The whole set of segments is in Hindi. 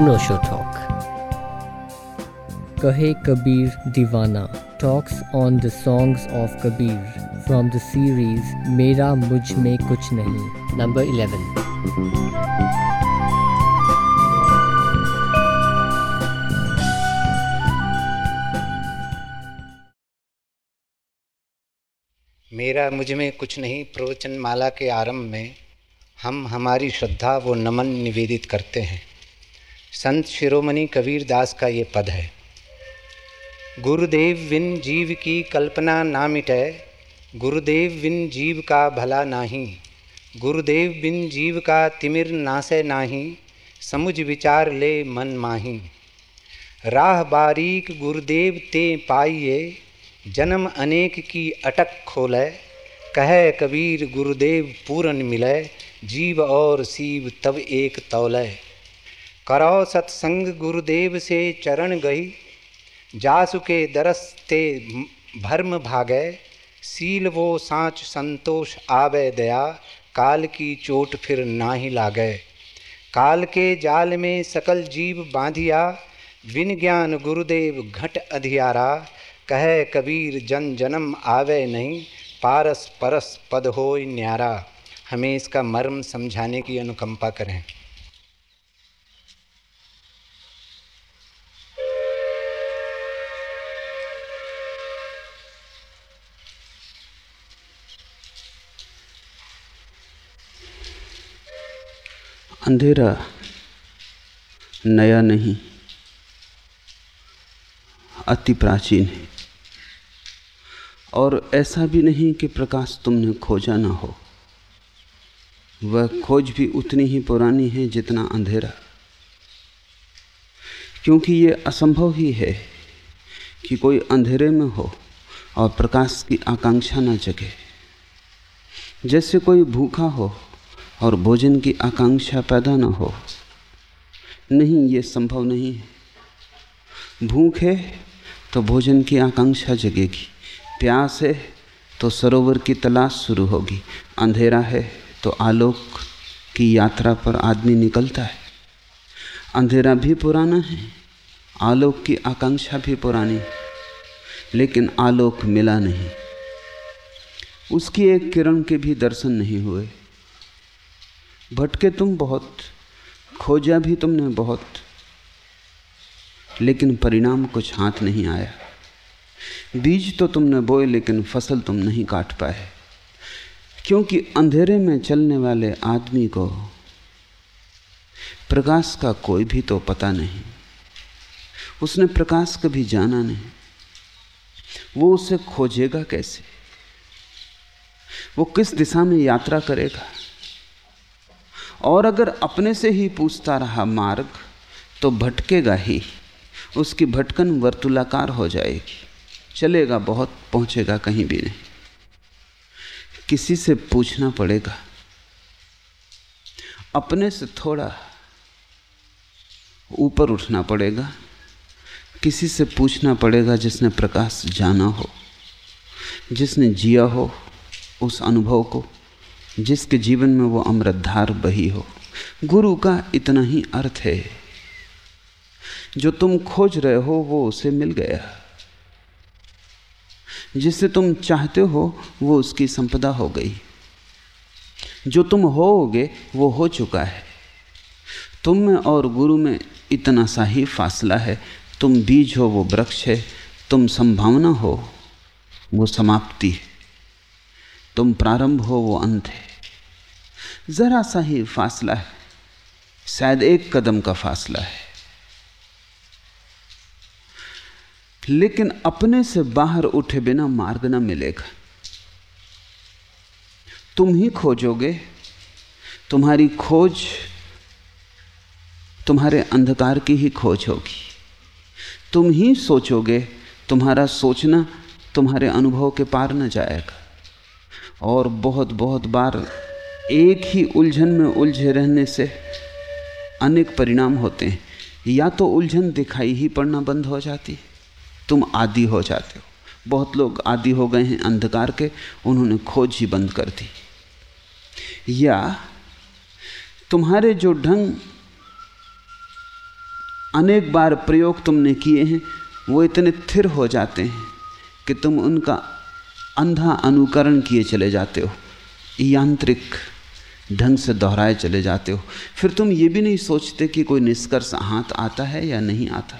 अनोशो talk Kahe Kabir Diwana talks on the songs of Kabir from the series Mera Mujhmein Kuchh नहीं नंबर इलेवन मेरा मुझमें कुछ नहीं प्रवचन माला के आरंभ में हम हमारी श्रद्धा व नमन निवेदित करते हैं। संत शिरोमणि कबीर दास का ये पद है। गुरुदेव विन जीव की कल्पना ना मिटे, गुरुदेव बिन जीव का भला नाही, गुरुदेव बिन जीव का तिमिर नासे नाही, समुझ विचार ले मन माही। राह बारीक गुरुदेव ते पाइये जन्म अनेक की अटक खोले, कहे कबीर गुरुदेव पूरन मिले, जीव और सीव तब एक तौलय करो सत्संग गुरुदेव से चरण गई जासु के दरस ते भर्म भागे। सील वो सांच संतोष आवे दया। काल की चोट फिर ना ही लागे। काल के जाल में सकल जीव बांधिया। विन ज्ञान गुरुदेव घट अधियारा। कह कबीर जन जन्म आवे नहीं। पारस परस पद हो न्यारा। हमें इसका मर्म समझाने की अनुकंपा करें। अंधेरा नया नहीं, अति प्राचीन है। और ऐसा भी नहीं कि प्रकाश तुमने खोजा ना हो। वह खोज भी उतनी ही पुरानी है जितना अंधेरा। क्योंकि ये असंभव ही है कि कोई अंधेरे में हो और प्रकाश की आकांक्षा न जगे। जैसे कोई भूखा हो और भोजन की आकांक्षा पैदा न हो। नहीं, ये संभव नहीं है। भूख है तो भोजन की आकांक्षा जगेगी। प्यास है तो सरोवर की तलाश शुरू होगी। अंधेरा है तो आलोक की यात्रा पर आदमी निकलता है। अंधेरा भी पुराना है, आलोक की आकांक्षा भी पुरानी है, लेकिन आलोक मिला नहीं। उसकी एक किरण के भी दर्शन नहीं हुए। भटके तुम बहुत, खोजा भी तुमने बहुत, लेकिन परिणाम कुछ हाथ नहीं आया। बीज तो तुमने बोए, लेकिन फ़सल तुम नहीं काट पाए। क्योंकि अंधेरे में चलने वाले आदमी को प्रकाश का कोई भी तो पता नहीं। उसने प्रकाश कभी जाना नहीं। वो उसे खोजेगा कैसे? वो किस दिशा में यात्रा करेगा? और अगर अपने से ही पूछता रहा मार्ग तो भटकेगा ही। उसकी भटकन वर्तुलाकार हो जाएगी। चलेगा बहुत, पहुंचेगा कहीं भी नहीं। किसी से पूछना पड़ेगा। अपने से थोड़ा ऊपर उठना पड़ेगा। किसी से पूछना पड़ेगा जिसने प्रकाश जाना हो, जिसने जिया हो उस अनुभव को। जिसके जीवन में वो अमृतधार बही हो। गुरु का इतना ही अर्थ है। जो तुम खोज रहे हो, वो उसे मिल गया। जिसे तुम चाहते हो, वो उसकी संपदा हो गई। जो तुम होगे, वो हो चुका है। तुम में और गुरु में इतना सा ही फासला है। तुम बीज हो, वो वृक्ष है। तुम संभावना हो, वो समाप्ति है। तुम प्रारंभ हो, वो अंत है। ज़रा सा ही फासला है। शायद एक कदम का फासला है। लेकिन अपने से बाहर उठे बिना मार्ग ना मिलेगा। तुम ही खोजोगे, तुम्हारी खोज तुम्हारे अंधकार की ही खोज होगी। तुम ही सोचोगे, तुम्हारा सोचना तुम्हारे अनुभव के पार न जाएगा। और बहुत बहुत बार एक ही उलझन में उलझे रहने से अनेक परिणाम होते हैं। या तो उलझन दिखाई ही पड़ना बंद हो जाती तुम आदि हो जाते हो। बहुत लोग आदि हो गए हैं अंधकार के, उन्होंने खोज ही बंद कर दी। या तुम्हारे जो ढंग अनेक बार प्रयोग तुमने किए हैं, वो इतने थिर हो जाते हैं कि तुम उनका अंधा अनुकरण किए चले जाते हो। यांत्रिक ढंग से दोहराए चले जाते हो। फिर तुम ये भी नहीं सोचते कि कोई निष्कर्ष हाथ आता है या नहीं आता।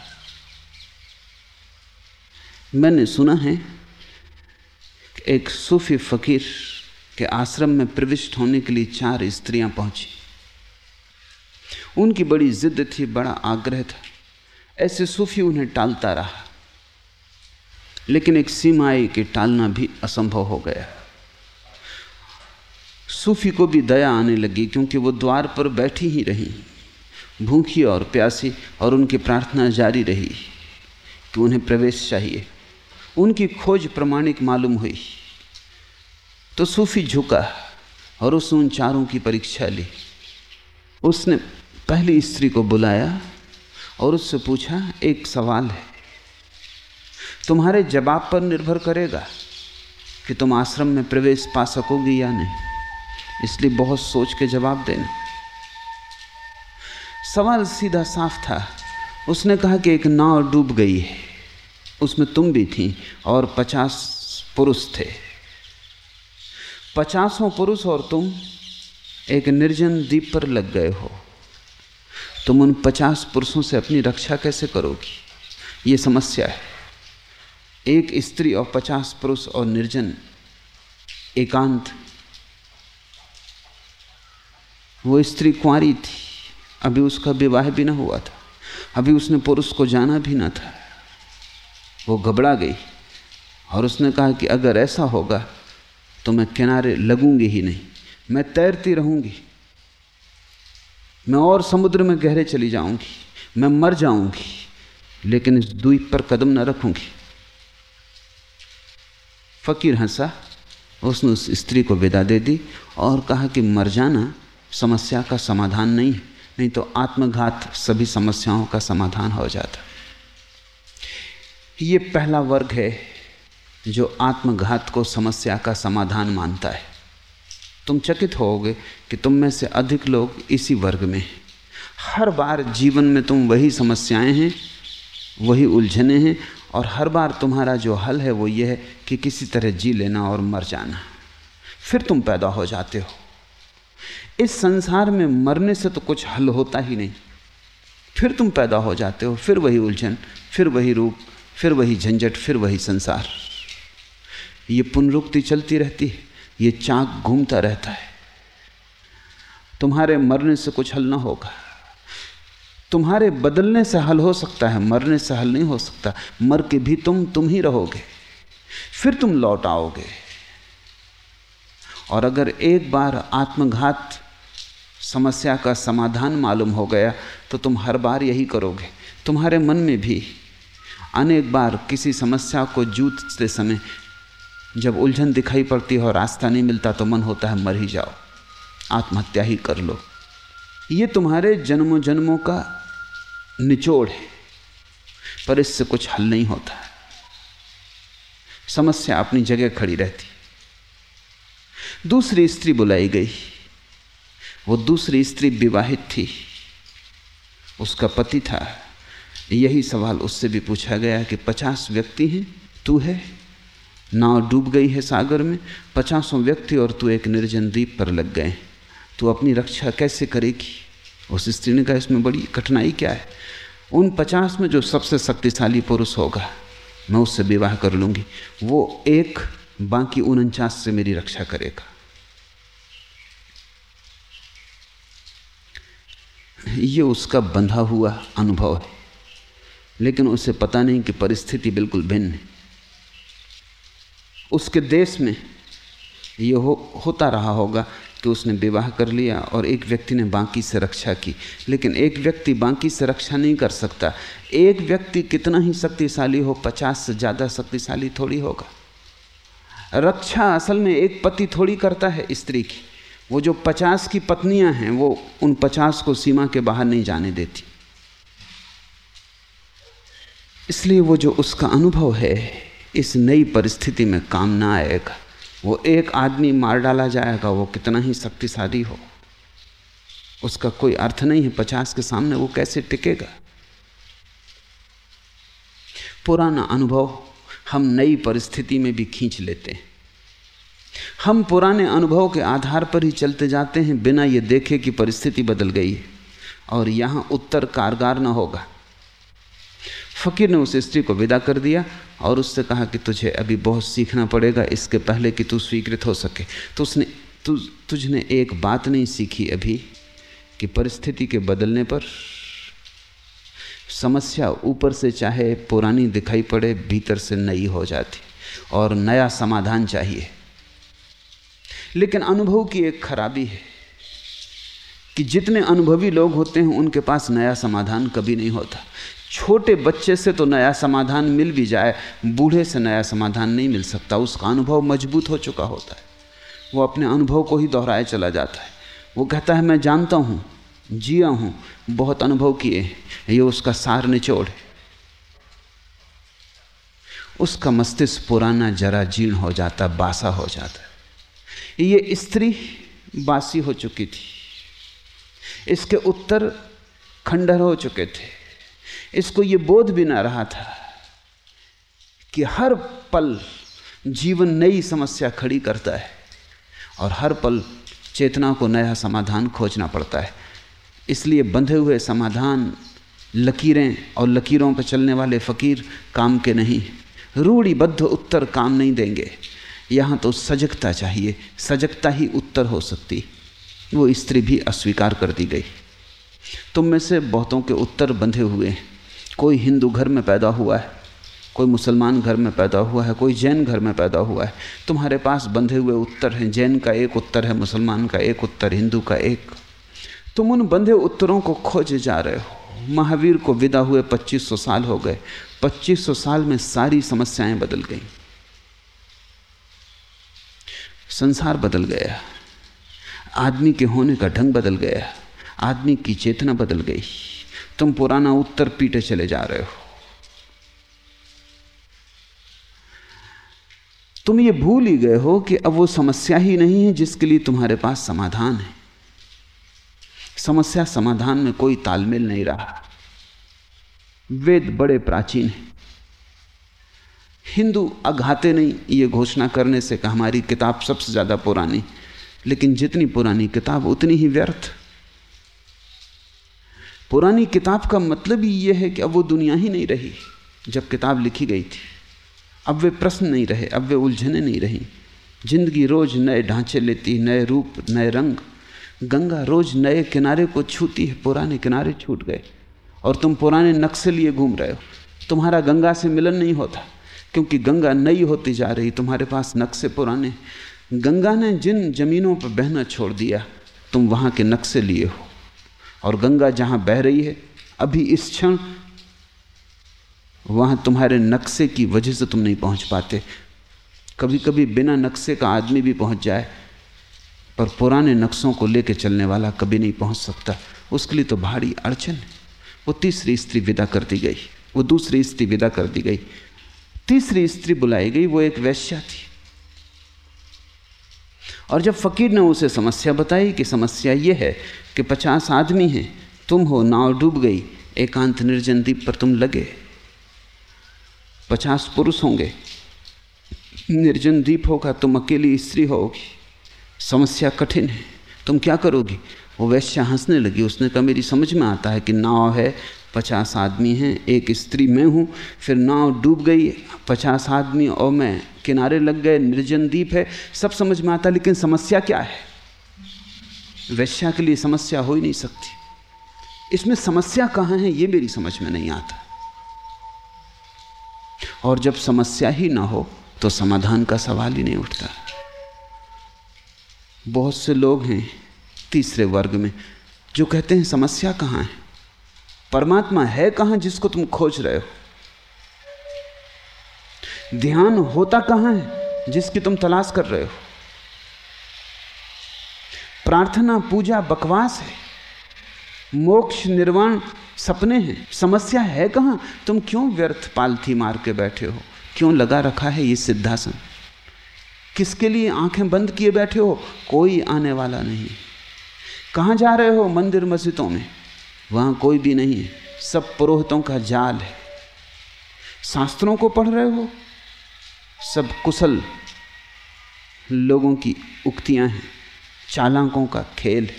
मैंने सुना है एक सूफी फकीर के आश्रम में प्रविष्ट होने के लिए चार स्त्रियाँ पहुँची। उनकी बड़ी जिद थी, बड़ा आग्रह था। ऐसे सूफी उन्हें टालता रहा, लेकिन एक सीमा आई कि टालना भी असंभव हो गया। सूफी को भी दया आने लगी क्योंकि वो द्वार पर बैठी ही रही। भूखी और प्यासी और उनकी प्रार्थना जारी रही कि उन्हें प्रवेश चाहिए। उनकी खोज प्रमाणिक मालूम हुई। तो सूफी झुका और उसने उन चारों की परीक्षा ली। उसने पहली स्त्री को बुलाया और उससे पूछा, एक सवाल है। तुम्हारे जवाब पर निर्भर करेगा कि तुम आश्रम में प्रवेश पा सकोगी या नहीं। इसलिए बहुत सोच के जवाब देना। सवाल सीधा साफ़ था। उसने कहा कि एक नाव डूब गई है। उसमें तुम भी थी और पचास पुरुष थे। पचासों पुरुष और तुम एक निर्जन द्वीप पर लग गए हो। तुम उन पचास पुरुषों से अपनी रक्षा कैसे करोगी? ये समस्या है। एक स्त्री और पचास पुरुष और निर्जन एकांत वो स्त्री कुंवारी थी। अभी उसका विवाह भी ना हुआ था। अभी उसने पुरुष को जाना भी ना था। वो घबरा गई और उसने कहा कि अगर ऐसा होगा तो मैं किनारे लगूँगी ही नहीं। मैं तैरती रहूँगी। मैं और समुद्र में गहरे चली जाऊँगी। मैं मर जाऊँगी। लेकिन इस द्वीप पर कदम न रखूँगी। फकीर हंसा। उसने उस स्त्री को विदा दे दी और कहा कि मर जाना समस्या का समाधान नहीं है। नहीं तो आत्मघात सभी समस्याओं का समाधान हो जाता। ये पहला वर्ग है जो आत्मघात को समस्या का समाधान मानता है। तुम चकित होोगे कि तुम में से अधिक लोग इसी वर्ग में हैं। हर बार जीवन में तुम वही समस्याएँ हैं, वही उलझने हैं, और हर बार तुम्हारा जो हल है वो ये है कि किसी तरह जी लेना और मर जाना। फिर तुम पैदा हो जाते हो। इस संसार में मरने से तो कुछ हल होता ही नहीं। फिर तुम पैदा हो जाते हो, फिर वही उलझन, फिर वही रूप, फिर वही झंझट, फिर वही संसार। ये पुनरुक्ति चलती रहती है, ये चाक घूमता रहता है। तुम्हारे मरने से कुछ हल ना होगा। तुम्हारे बदलने से हल हो सकता है, मरने से हल नहीं हो सकता। मर के भी तुम तुम ही रहोगे। फिर तुम लौट आओगे। और अगर एक बार आत्मघात समस्या का समाधान मालूम हो गया तो तुम हर बार यही करोगे। तुम्हारे मन में भी अनेक बार किसी समस्या को जूझते समय जब उलझन दिखाई पड़ती है और रास्ता नहीं मिलता तो मन होता है, मर ही जाओ। आत्महत्या ही कर लो। ये तुम्हारे जन्मों जन्मों का निचोड़ है, पर इससे कुछ हल नहीं होता। है समस्या अपनी जगह खड़ी रहती। दूसरी स्त्री बुलाई गई। वो दूसरी स्त्री विवाहित थी। उसका पति था। यही सवाल उससे भी पूछा गया कि पचास व्यक्ति हैं? तू है? नाव डूब गई है सागर में। पचासों व्यक्ति और तू एक निर्जन द्वीप पर लग गए। तू अपनी रक्षा कैसे करेगी? उस स्त्री ने कहा, इसमें बड़ी कठिनाई क्या है? उन पचास में जो सबसे शक्तिशाली पुरुष होगा, मैं उससे विवाह कर लूँगी। वो एक, बाकी उनचास से मेरी रक्षा करेगा। ये उसका बंधा हुआ अनुभव है। लेकिन उसे पता नहीं कि परिस्थिति बिल्कुल भिन्न है। उसके देश में ये हो, होता रहा होगा कि उसने विवाह कर लिया और एक व्यक्ति ने बाकी से रक्षा की। लेकिन एक व्यक्ति बाकी से रक्षा नहीं कर सकता। एक व्यक्ति कितना ही शक्तिशाली हो, पचास से ज़्यादा शक्तिशाली थोड़ी होगा। रक्षा असल में एक पति थोड़ी करता है, स्त्री की। वो जो पचास की पत्नियाँ हैं, वो उन पचास को सीमा के बाहर नहीं जाने देती। इसलिए वो जो उसका अनुभव है, इस नई परिस्थिति में काम ना आएगा। वो एक आदमी मार डाला जाएगा, वो कितना ही शक्तिशाली हो। उसका कोई अर्थ नहीं है पचास के सामने, वो कैसे टिकेगा? पुराना अनुभव हम नई परिस्थिति में भी खींच लेते हैं। हम पुराने अनुभव के आधार पर ही चलते जाते हैं बिना ये देखे कि परिस्थिति बदल गई है। और यहाँ उत्तर कारगर न होगा। फकीर ने उस स्त्री को विदा कर दिया और उससे कहा कि तुझे अभी बहुत सीखना पड़ेगा, इसके पहले कि तू स्वीकृत हो सके। तो उसने, तु, तुझने एक बात नहीं सीखी अभी कि परिस्थिति के बदलने पर समस्या ऊपर से चाहे पुरानी दिखाई पड़े, भीतर से नई हो जाती और नया समाधान चाहिए। लेकिन अनुभव की एक खराबी है कि जितने अनुभवी लोग होते हैं, उनके पास नया समाधान कभी नहीं होता। छोटे बच्चे से तो नया समाधान मिल भी जाए, बूढ़े से नया समाधान नहीं मिल सकता। उसका अनुभव मज़बूत हो चुका होता है। वो अपने अनुभव को ही दोहराए चला जाता है। वो कहता है, मैं जानता हूँ, जिया हूँ, बहुत अनुभव किए ये उसका सार निचोड़ है। उसका मस्तिष्क पुराना जरा जीर्ण हो जाता, बासा हो जाता ये स्त्री बासी हो चुकी थी। इसके उत्तर खंडर हो चुके थे। इसको ये बोध भी ना रहा था कि हर पल जीवन नई समस्या खड़ी करता है और हर पल चेतना को नया समाधान खोजना पड़ता है। इसलिए बंधे हुए समाधान लकीरें और लकीरों पर चलने वाले फ़कीर काम के नहीं। रूढ़ीबद्ध उत्तर काम नहीं देंगे। यहाँ तो सजगता चाहिए। सजगता ही उत्तर हो सकती। वो स्त्री भी अस्वीकार कर दी गई। तुम में से बहुतों के उत्तर बंधे हुए हैं। कोई हिंदू घर में पैदा हुआ है, कोई मुसलमान घर में पैदा हुआ है, कोई जैन घर में पैदा हुआ है। तुम्हारे पास बंधे हुए उत्तर हैं। जैन का एक उत्तर है, मुसलमान का एक उत्तर, हिंदू का एक। तुम उन बंधे उत्तरों को खोजे जा रहे हो। महावीर को विदा हुए 2500 साल हो गए। 2500 साल में सारी समस्याएँ बदल गई। संसार बदल गया। आदमी के होने का ढंग बदल गया। आदमी की चेतना बदल गई। तुम पुराना उत्तर पीटे चले जा रहे हो। तुम ये भूल ही गए हो कि अब वो समस्या ही नहीं है जिसके लिए तुम्हारे पास समाधान है। समस्या समाधान में कोई तालमेल नहीं रहा। वेद बड़े प्राचीन हैं। हिंदू अघाते नहीं ये घोषणा करने से कि हमारी किताब सबसे ज़्यादा पुरानी, लेकिन जितनी पुरानी किताब, उतनी ही व्यर्थ। पुरानी किताब का मतलब ही यह है कि अब वो दुनिया ही नहीं रही, जब किताब लिखी गई थी। अब वे प्रश्न नहीं रहे, अब वे उलझने नहीं रही। ज़िंदगी रोज नए ढांचे लेती, नए रूप, नए रंग। गंगा रोज नए किनारे को छूती है, पुराने किनारे छूट गए। और तुम पुराने नक्शे लिए घूम रहे हो। तुम्हारा गंगा से मिलन नहीं होता। क्योंकि गंगा नई होती जा रही, तुम्हारे पास नक्शे पुराने गंगा ने जिन जमीनों पर बहना छोड़ दिया, तुम वहाँ के नक्शे लिए हो। और गंगा जहाँ बह रही है, अभी इस क्षण वहाँ तुम्हारे नक्शे की वजह से तुम नहीं पहुँच पाते। कभी कभी बिना नक्शे का आदमी भी पहुँच जाए, पर पुराने नक्शों को लेकर चलने वाला कभी नहीं पहुँच सकता। उसके लिए तो भारी अड़चन है। वो तीसरी स्त्री विदा कर दी गई, वो दूसरी स्त्री विदा कर दी गई। तीसरी स्त्री बुलाई गई, वो एक वैश्या थी। और जब फकीर ने उसे समस्या बताई कि समस्या ये है कि पचास आदमी हैं, तुम हो, नाव डूब गई, एकांत निर्जन द्वीप पर तुम लगे। पचास पुरुष होंगे निर्जन द्वीप होगा, तुम अकेली स्त्री होगी। समस्या कठिन है, तुम क्या करोगी? वो वैश्या हंसने लगी, उसने कहा, मेरी समझ में आता है कि नाव है पचास आदमी हैं, एक स्त्री मैं हूँ। फिर नाव डूब गई, पचास आदमी और मैं। किनारे लग गए, निर्जन द्वीप है। सब समझ में आता, लेकिन समस्या क्या है? वैश्या के लिए समस्या हो ही नहीं सकती। इसमें समस्या कहाँ है, ये मेरी समझ में नहीं आता। और जब समस्या ही ना हो तो समाधान का सवाल ही नहीं उठता। बहुत से लोग हैं तीसरे वर्ग में, जो कहते हैं, समस्या कहाँ है? परमात्मा है कहाँ जिसको तुम खोज रहे हो? ध्यान होता कहाँ है जिसकी तुम तलाश कर रहे हो? प्रार्थना, पूजा, बकवास है। मोक्ष, निर्वाण, सपने हैं। समस्या है कहाँ? तुम क्यों व्यर्थ पालथी मार के बैठे हो? क्यों लगा रखा है ये सिद्धासन? किसके लिए आँखें बंद किए बैठे हो? कोई आने वाला नहीं। कहाँ जा रहे हो मंदिर मस्जिदों में? वहाँ कोई भी नहीं है। सब पुरोहितों का जाल है। शास्त्रों को पढ़ रहे हो? सब कुशल लोगों की उक्तियाँ हैं। चालाकों का खेल है।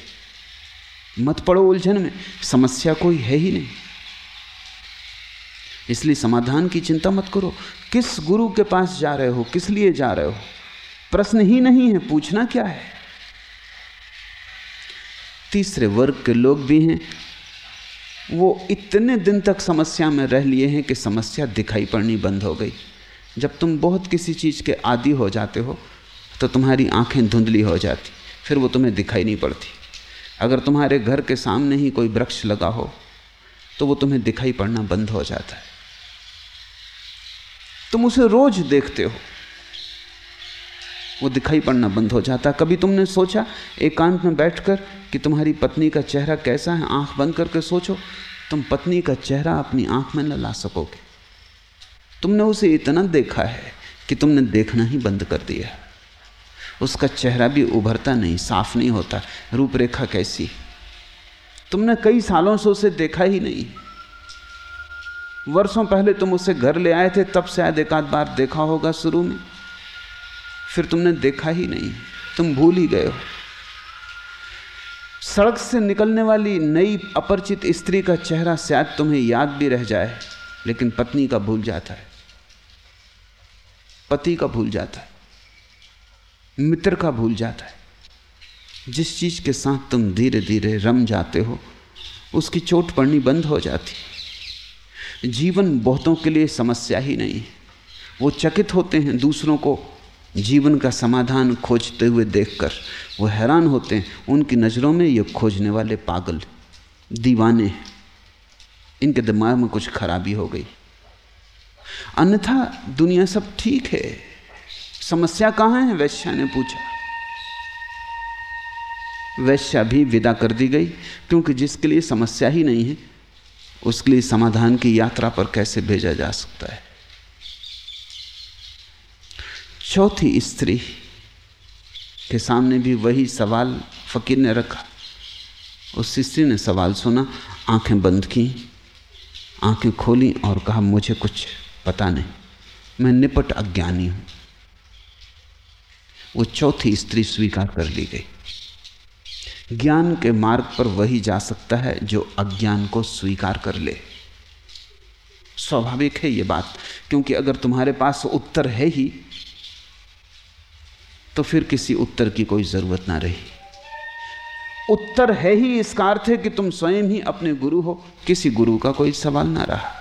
मत पड़ो उलझन में। समस्या कोई है ही नहीं। इसलिए समाधान की चिंता मत करो। किस गुरु के पास जा रहे हो? किस लिए जा रहे हो? प्रश्न ही नहीं है, पूछना क्या है? तीसरे वर्ग के लोग भी हैं। वो इतने दिन तक समस्या में रह लिए हैं कि समस्या दिखाई पड़नी बंद हो गई। जब तुम बहुत किसी चीज़ के आदि हो जाते हो तो तुम्हारी आँखें धुंधली हो जाती, फिर वो तुम्हें दिखाई नहीं पड़ती। अगर तुम्हारे घर के सामने ही कोई वृक्ष लगा हो तो वो तुम्हें दिखाई पड़ना बंद हो जाता है। तुम उसे रोज देखते हो वो दिखाई पड़ना बंद हो जाता। कभी तुमने सोचा, एकांत में बैठकर, कि तुम्हारी पत्नी का चेहरा कैसा है? आँख बंद करके सोचो, तुम पत्नी का चेहरा अपनी आँख में न ला सकोगे। तुमने उसे इतना देखा है, कि तुमने देखना ही बंद कर दिया। उसका चेहरा भी उभरता नहीं, साफ़ नहीं होता। रूपरेखा कैसी? तुमने कई सालों से उसे देखा ही नहीं। वर्षों पहले तुम उसे घर ले आए थे, तब शायद एक आध बार देखा होगा शुरू में। फिर तुमने देखा ही नहीं, तुम भूल ही गए हो। सड़क से निकलने वाली नई अपरिचित स्त्री का चेहरा शायद तुम्हें याद भी रह जाए, लेकिन पत्नी का भूल जाता है। पति का भूल जाता है। मित्र का भूल जाता है। जिस चीज़ के साथ तुम धीरे धीरे रम जाते हो, उसकी चोट पड़नी बंद हो जाती जीवन बहुतों के लिए समस्या ही नहीं है। वो चकित होते हैं दूसरों को जीवन का समाधान खोजते हुए देखकर वो हैरान होते हैं। उनकी नज़रों में ये खोजने वाले पागल दीवाने इनके दिमाग में कुछ खराबी हो गई। अन्यथा दुनिया सब ठीक है। समस्या कहाँ है? वैश्या ने पूछा। वैश्या भी विदा कर दी गई, क्योंकि जिसके लिए समस्या ही नहीं है, उसके लिए समाधान की यात्रा पर कैसे भेजा जा सकता है? चौथी स्त्री के सामने भी वही सवाल फकीर ने रखा। उस स्त्री ने सवाल सुना, आँखें बंद की, आँखें खोली और कहा, मुझे कुछ पता नहीं, मैं निपट अज्ञानी हूँ। वो चौथी स्त्री स्वीकार कर ली गई। ज्ञान के मार्ग पर वही जा सकता है जो अज्ञान को स्वीकार कर ले। स्वाभाविक है ये बात, क्योंकि अगर तुम्हारे पास उत्तर है ही तो फिर किसी उत्तर की कोई ज़रूरत ना रही। उत्तर है ही इसका अर्थ है कि तुम स्वयं ही अपने गुरु हो, किसी गुरु का कोई सवाल ना रहा।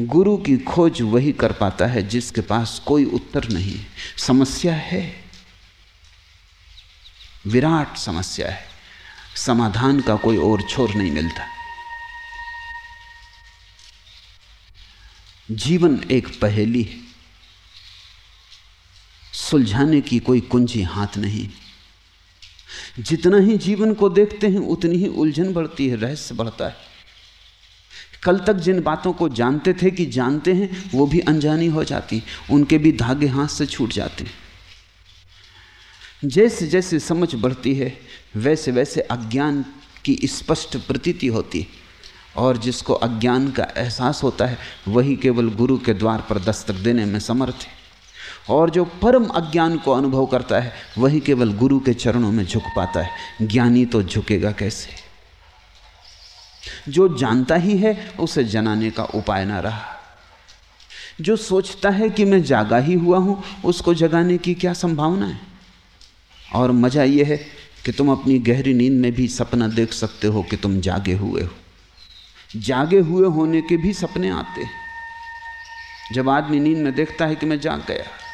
गुरु की खोज वही कर पाता है जिसके पास कोई उत्तर नहीं है। समस्या है। विराट समस्या है। समाधान का कोई और छोर नहीं मिलता। जीवन एक पहेली है। सुलझाने की कोई कुंजी हाथ नहीं। जितना ही जीवन को देखते हैं, उतनी ही उलझन बढ़ती है, रहस्य बढ़ता है। कल तक जिन बातों को जानते थे कि जानते हैं, वो भी अनजानी हो जाती, उनके भी धागे हाथ से छूट जाते। जैसे जैसे समझ बढ़ती है, वैसे वैसे अज्ञान की स्पष्ट प्रतीति होती है। और जिसको अज्ञान का एहसास होता है, वही केवल गुरु के द्वार पर दस्तक देने में समर्थ है। और जो परम अज्ञान को अनुभव करता है, वही केवल गुरु के चरणों में झुक पाता है। ज्ञानी तो झुकेगा कैसे? जो जानता ही है, उसे जनाने का उपाय ना रहा। जो सोचता है कि मैं जागा ही हुआ हूँ, उसको जगाने की क्या संभावना है? और मज़ा यह है कि तुम अपनी गहरी नींद में भी सपना देख सकते हो कि तुम जागे हुए हो। जागे हुए होने के भी सपने आते हैं। जब आदमी नींद में देखता है कि मैं जाग गया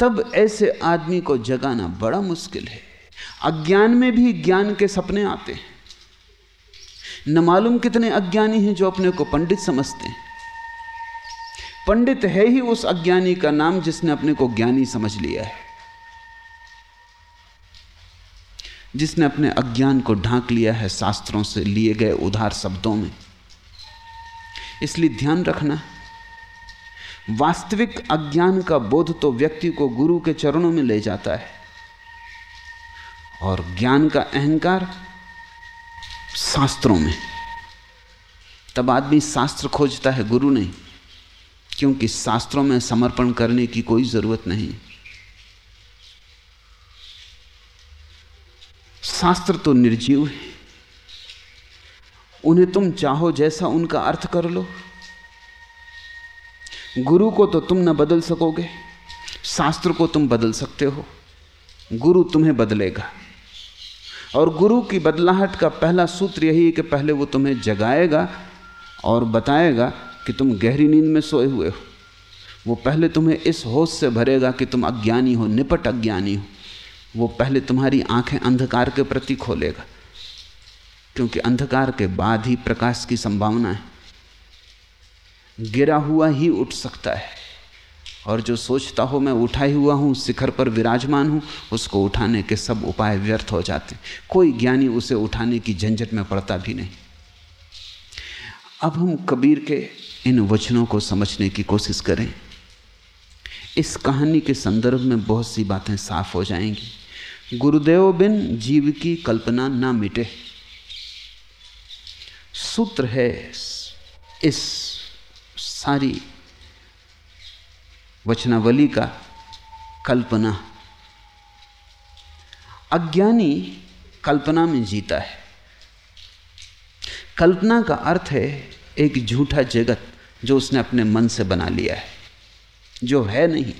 तब ऐसे आदमी को जगाना बड़ा मुश्किल है। अज्ञान में भी ज्ञान के सपने आते हैं। न मालूम कितने अज्ञानी हैं जो अपने को पंडित समझते हैं। पंडित है ही उस अज्ञानी का नाम जिसने अपने को ज्ञानी समझ लिया है। जिसने अपने अज्ञान को ढांक लिया है शास्त्रों से लिए गए उधार शब्दों में। इसलिए ध्यान रखना। वास्तविक अज्ञान का बोध तो व्यक्ति को गुरु के चरणों में ले जाता है। और ज्ञान का अहंकार शास्त्रों में। तब आदमी शास्त्र खोजता है, गुरु नहीं। क्योंकि शास्त्रों में समर्पण करने की कोई ज़रूरत नहीं। शास्त्र तो निर्जीव है। उन्हें तुम चाहो जैसा उनका अर्थ कर लो। गुरु को तो तुम न बदल सकोगे, शास्त्र को तुम बदल सकते हो, गुरु तुम्हें बदलेगा। और गुरु की बदलाहट का पहला सूत्र यही है कि पहले वो तुम्हें जगाएगा और बताएगा कि तुम गहरी नींद में सोए हुए हो। वो पहले तुम्हें इस होश से भरेगा कि तुम अज्ञानी हो, निपट अज्ञानी हो। वो पहले तुम्हारी आँखें अंधकार के प्रति खोलेगा, क्योंकि अंधकार के बाद ही प्रकाश की संभावना है। गिरा हुआ ही उठ सकता है। और जो सोचता हो, मैं उठा ही हुआ हूँ, शिखर पर विराजमान हूँ, उसको उठाने के सब उपाय व्यर्थ हो जाते कोई ज्ञानी उसे उठाने की झंझट में पड़ता भी नहीं। अब हम कबीर के इन वचनों को समझने की कोशिश करें। इस कहानी के संदर्भ में बहुत सी बातें साफ़ हो जाएँगी। गुरुदेव बिन जीव की कल्पना ना मिटे। सूत्र है इस सारी वचनावली का कल्पना। अज्ञानी कल्पना में जीता है। कल्पना का अर्थ है एक झूठा जगत जो उसने अपने मन से बना लिया है, जो है नहीं,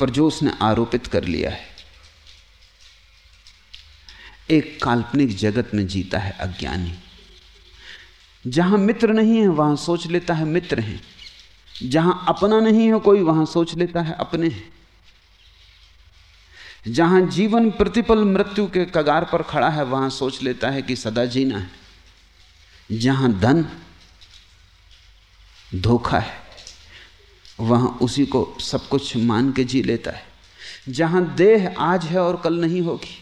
पर जो उसने आरोपित कर लिया है। एक काल्पनिक जगत में जीता है अज्ञानी। जहाँ मित्र नहीं है, वहाँ सोच लेता है मित्र हैं। जहाँ अपना नहीं है कोई, वहाँ सोच लेता है अपने हैं। जहाँ जीवन प्रतिपल मृत्यु के कगार पर खड़ा है, वहाँ सोच लेता है कि सदा जीना है। जहाँ धन धोखा है, वहाँ उसी को सब कुछ मान के जी लेता है। जहाँ देह आज है और कल नहीं होगी,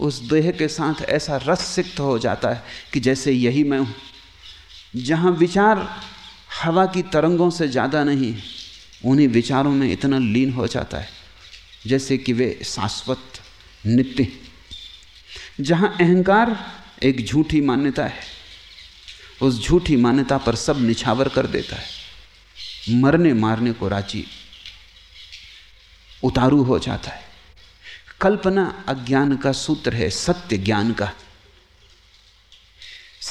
उस देह के साथ ऐसा रस सिक्त हो जाता है कि जैसे यही मैं हूँ। जहाँ विचार हवा की तरंगों से ज़्यादा नहीं है, उन्हीं विचारों में इतना लीन हो जाता है, जैसे कि वे शाश्वत नित्य जहाँ अहंकार एक झूठी मान्यता है, उस झूठी मान्यता पर सब निछावर कर देता है। मरने मारने को राज़ी उतारू हो जाता है। कल्पना अज्ञान का सूत्र है, सत्य ज्ञान का।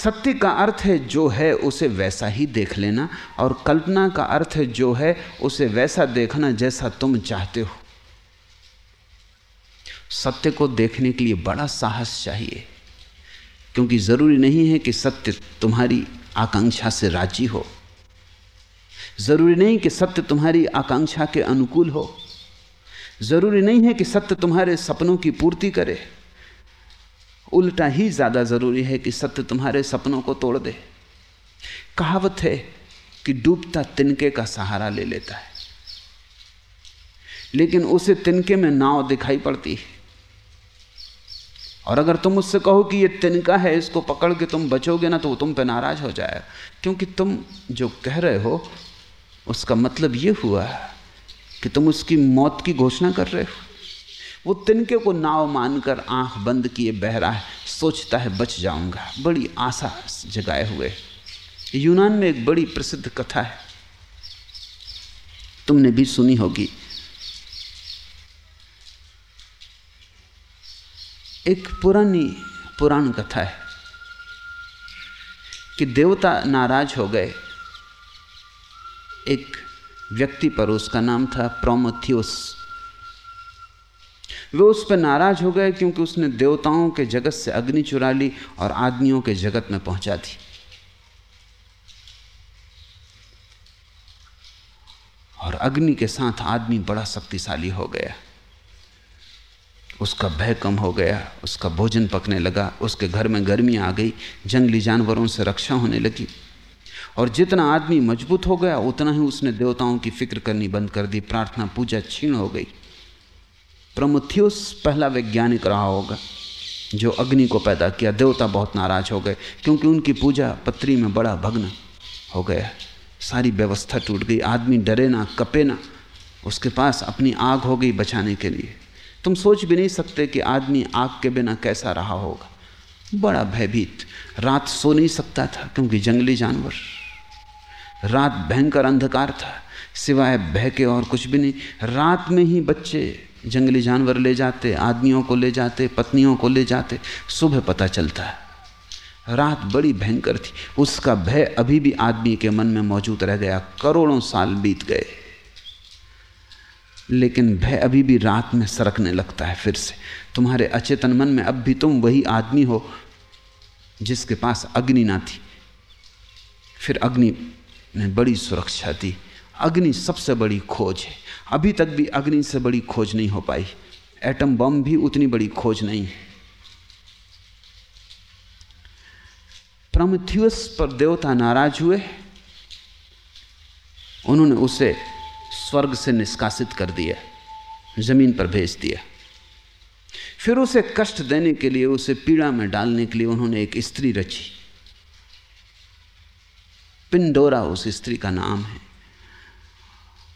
सत्य का अर्थ है जो है, उसे वैसा ही देख लेना, और कल्पना का अर्थ है जो है, उसे वैसा देखना जैसा तुम चाहते हो। सत्य को देखने के लिए बड़ा साहस चाहिए, क्योंकि ज़रूरी नहीं है कि सत्य तुम्हारी आकांक्षा से राज़ी हो। ज़रूरी नहीं कि सत्य तुम्हारी आकांक्षा के अनुकूल हो। ज़रूरी नहीं है कि सत्य तुम्हारे सपनों की पूर्ति करे। उल्टा ही ज़्यादा ज़रूरी है कि सत्य तुम्हारे सपनों को तोड़ दे। कहावत है कि डूबता तिनके का सहारा ले लेता है। लेकिन उसे तिनके में नाव दिखाई पड़ती है। और अगर तुम उससे कहो कि ये तिनका है, इसको पकड़ के तुम बचोगे ना तो वो तुम पे नाराज़ हो जाएगा। क्योंकि तुम जो कह रहे हो, उसका मतलब ये हुआ कि तुम उसकी मौत की घोषणा कर रहे हो। वो तिनके को नाव मानकर आँख बंद किए बह रहा है, सोचता है, बच जाऊँगा। बड़ी आशा जगाए हुए। यूनान में एक बड़ी प्रसिद्ध कथा है। तुमने भी सुनी होगी। एक पुरानी, पुराण कथा है कि देवता नाराज़ हो गए। एक व्यक्ति पर उसका नाम था प्रोमोथियोस। वे उस पर नाराज़ हो गए क्योंकि उसने देवताओं के जगत से अग्नि चुरा ली और आदमियों के जगत में पहुँचा दी। और अग्नि के साथ आदमी बड़ा शक्तिशाली हो गया। उसका भय कम हो गया, उसका भोजन पकने लगा, उसके घर में गर्मी आ गई, जंगली जानवरों से रक्षा होने लगी। और जितना आदमी मज़बूत हो गया, उतना ही उसने देवताओं की फ़िक्र करनी बंद कर दी, प्रार्थना, पूजा छीण हो गई। प्रमुथियुस पहला वैज्ञानिक रहा होगा, जो अग्नि को पैदा किया। देवता बहुत नाराज़ हो गए, क्योंकि उनकी पूजा पत्री में बड़ा भग्न हो गया। सारी व्यवस्था टूट गई। आदमी डरे ना, कपे ना। उसके पास अपनी आग हो गई बचाने के लिए। तुम सोच भी नहीं सकते कि आदमी आग के बिना कैसा रहा होगा। बड़ा भयभीत। रात सो नहीं सकता था, क्योंकि जंगली जानवर। रात भयंकर अंधकार था। सिवाय भय के और कुछ भी नहीं। रात में ही बच्चे जंगली जानवर ले जाते, आदमियों को ले जाते, पत्नियों को ले जाते, सुबह पता चलता है। रात बड़ी भयंकर थी। उसका भय अभी भी आदमी के मन में मौजूद रह गया। करोड़ों साल बीत गए। लेकिन भय अभी भी रात में सरकने लगता है फिर से। तुम्हारे अचेतन मन में अब भी तुम वही आदमी हो, जिसके पास अग्नि ना थी। फिर अग्नि ने बड़ी सुरक्षा दी। अग्नि सबसे बड़ी खोज है। अभी तक भी अग्नि से बड़ी खोज नहीं हो पाई। एटम बम भी उतनी बड़ी खोज नहीं। है प्रमथ्यूस पर देवता नाराज़ हुए। उन्होंने उसे स्वर्ग से निष्कासित कर दिया, ज़मीन पर भेज दिया। फिर उसे कष्ट देने के लिए, उसे पीड़ा में डालने के लिए उन्होंने एक स्त्री रची। पिंडोरा उस स्त्री का नाम है।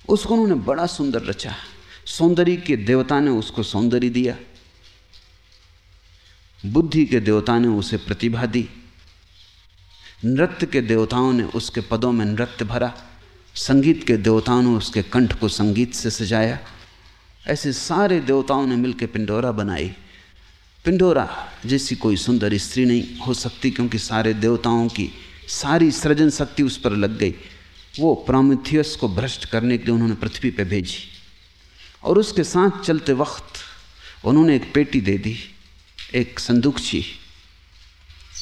उसको उन्होंने बड़ा सुंदर रचा। सौंदर्य के देवता ने उसको सौंदर्य दिया। बुद्धि के देवता ने उसे प्रतिभा दी। नृत्य के देवताओं ने उसके पदों में नृत्य भरा। संगीत के देवताओं ने उसके कंठ को संगीत से सजाया। ऐसे सारे देवताओं ने मिलकर पिंडोरा बनाई। पिंडोरा जैसी कोई सुंदर स्त्री नहीं हो सकती क्योंकि सारे देवताओं की सारी सृजन शक्ति उस पर लग गई। वो प्रामिथियस को भ्रष्ट करने के लिए उन्होंने पृथ्वी पर भेजी। और उसके साथ चलते वक्त उन्होंने एक पेटी दे दी, एक संदूकची,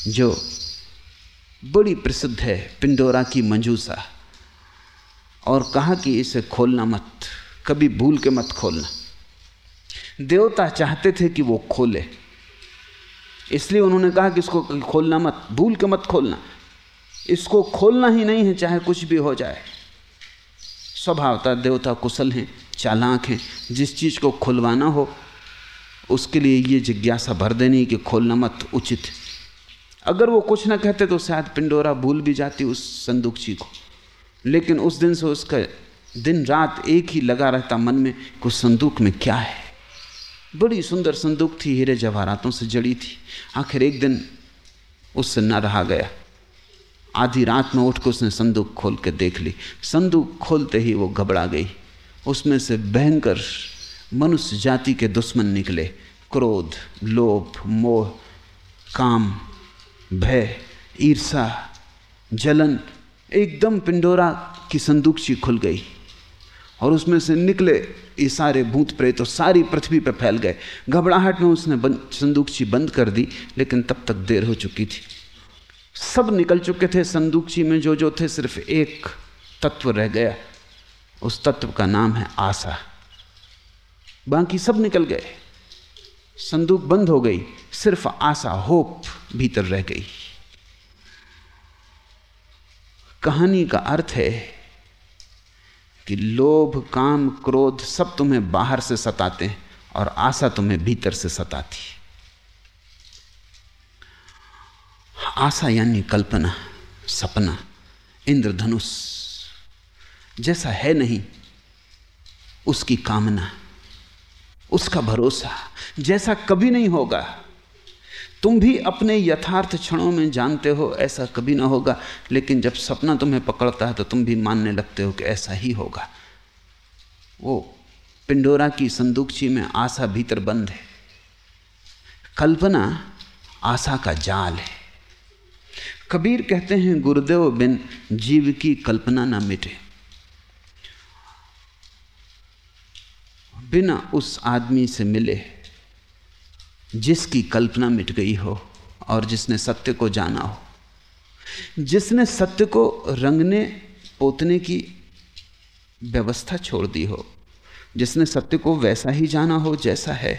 जो बड़ी प्रसिद्ध है, पिंडोरा की मंजूसा। और कहा कि इसे खोलना मत, कभी भूल के मत खोलना। देवता चाहते थे कि वो खोले, इसलिए उन्होंने कहा कि इसको खोलना मत, भूल के मत खोलना। इसको खोलना ही नहीं है, चाहे कुछ भी हो जाए। स्वभावता देवता कुशल हैं, चालाक हैं। जिस चीज़ को खुलवाना हो, उसके लिए ये जिज्ञासा भर देनी कि खोलना मत, उचित। है अगर वो कुछ ना कहते तो शायद पिंडोरा भूल भी जाती उस संदूकची को। लेकिन उस दिन से उसका दिन रात एक ही लगा रहता मन में कि उस संदूक में क्या है। बड़ी सुंदर संदूक थी, हीरे जवाहरातों से जड़ी थी। आखिर एक दिन उससे न रहा गया। आधी रात में उठ उसने संदूक खोल के देख ली। संदूक खोलते ही वो घबरा गई। उसमें से भयंकर मनुष्य जाति के दुश्मन निकले। क्रोध, लोभ, मोह, काम, भय ईर्षा जलन, एकदम पिंडोरा की संदूकची खुल गई। और उसमें से निकले ये सारे भूत प्रेत तो सारी पृथ्वी पर फैल गए। घबराहट में उसने बंद संदूकची बंद कर दी, लेकिन तब तक देर हो चुकी थी। सब निकल चुके थे संदूकची में जो जो थे, सिर्फ़ एक तत्व रह गया। उस तत्व का नाम है आशा। बाकी सब निकल गए। संदूक बंद हो गई। सिर्फ़ आशा, होप भीतर रह गई। कहानी का अर्थ है कि लोभ, काम, क्रोध सब तुम्हें बाहर से सताते हैं और आशा तुम्हें भीतर से सताती आशा यानी कल्पना, सपना, इंद्रधनुष जैसा है नहीं, उसकी कामना, उसका भरोसा जैसा कभी नहीं होगा। तुम भी अपने यथार्थ क्षणों में जानते हो ऐसा कभी ना होगा, लेकिन जब सपना तुम्हें पकड़ता है तो तुम भी मानने लगते हो कि ऐसा ही होगा। वो पिंडोरा की संदूकची में आशा भीतर बंद है। कल्पना आशा का जाल है। कबीर कहते हैं, गुरुदेव बिन जीव की कल्पना ना मिटे। बिना उस आदमी से मिले, जिसकी कल्पना मिट गई हो और जिसने सत्य को जाना हो, जिसने सत्य को रंगने पोतने की व्यवस्था छोड़ दी हो, जिसने सत्य को वैसा ही जाना हो जैसा है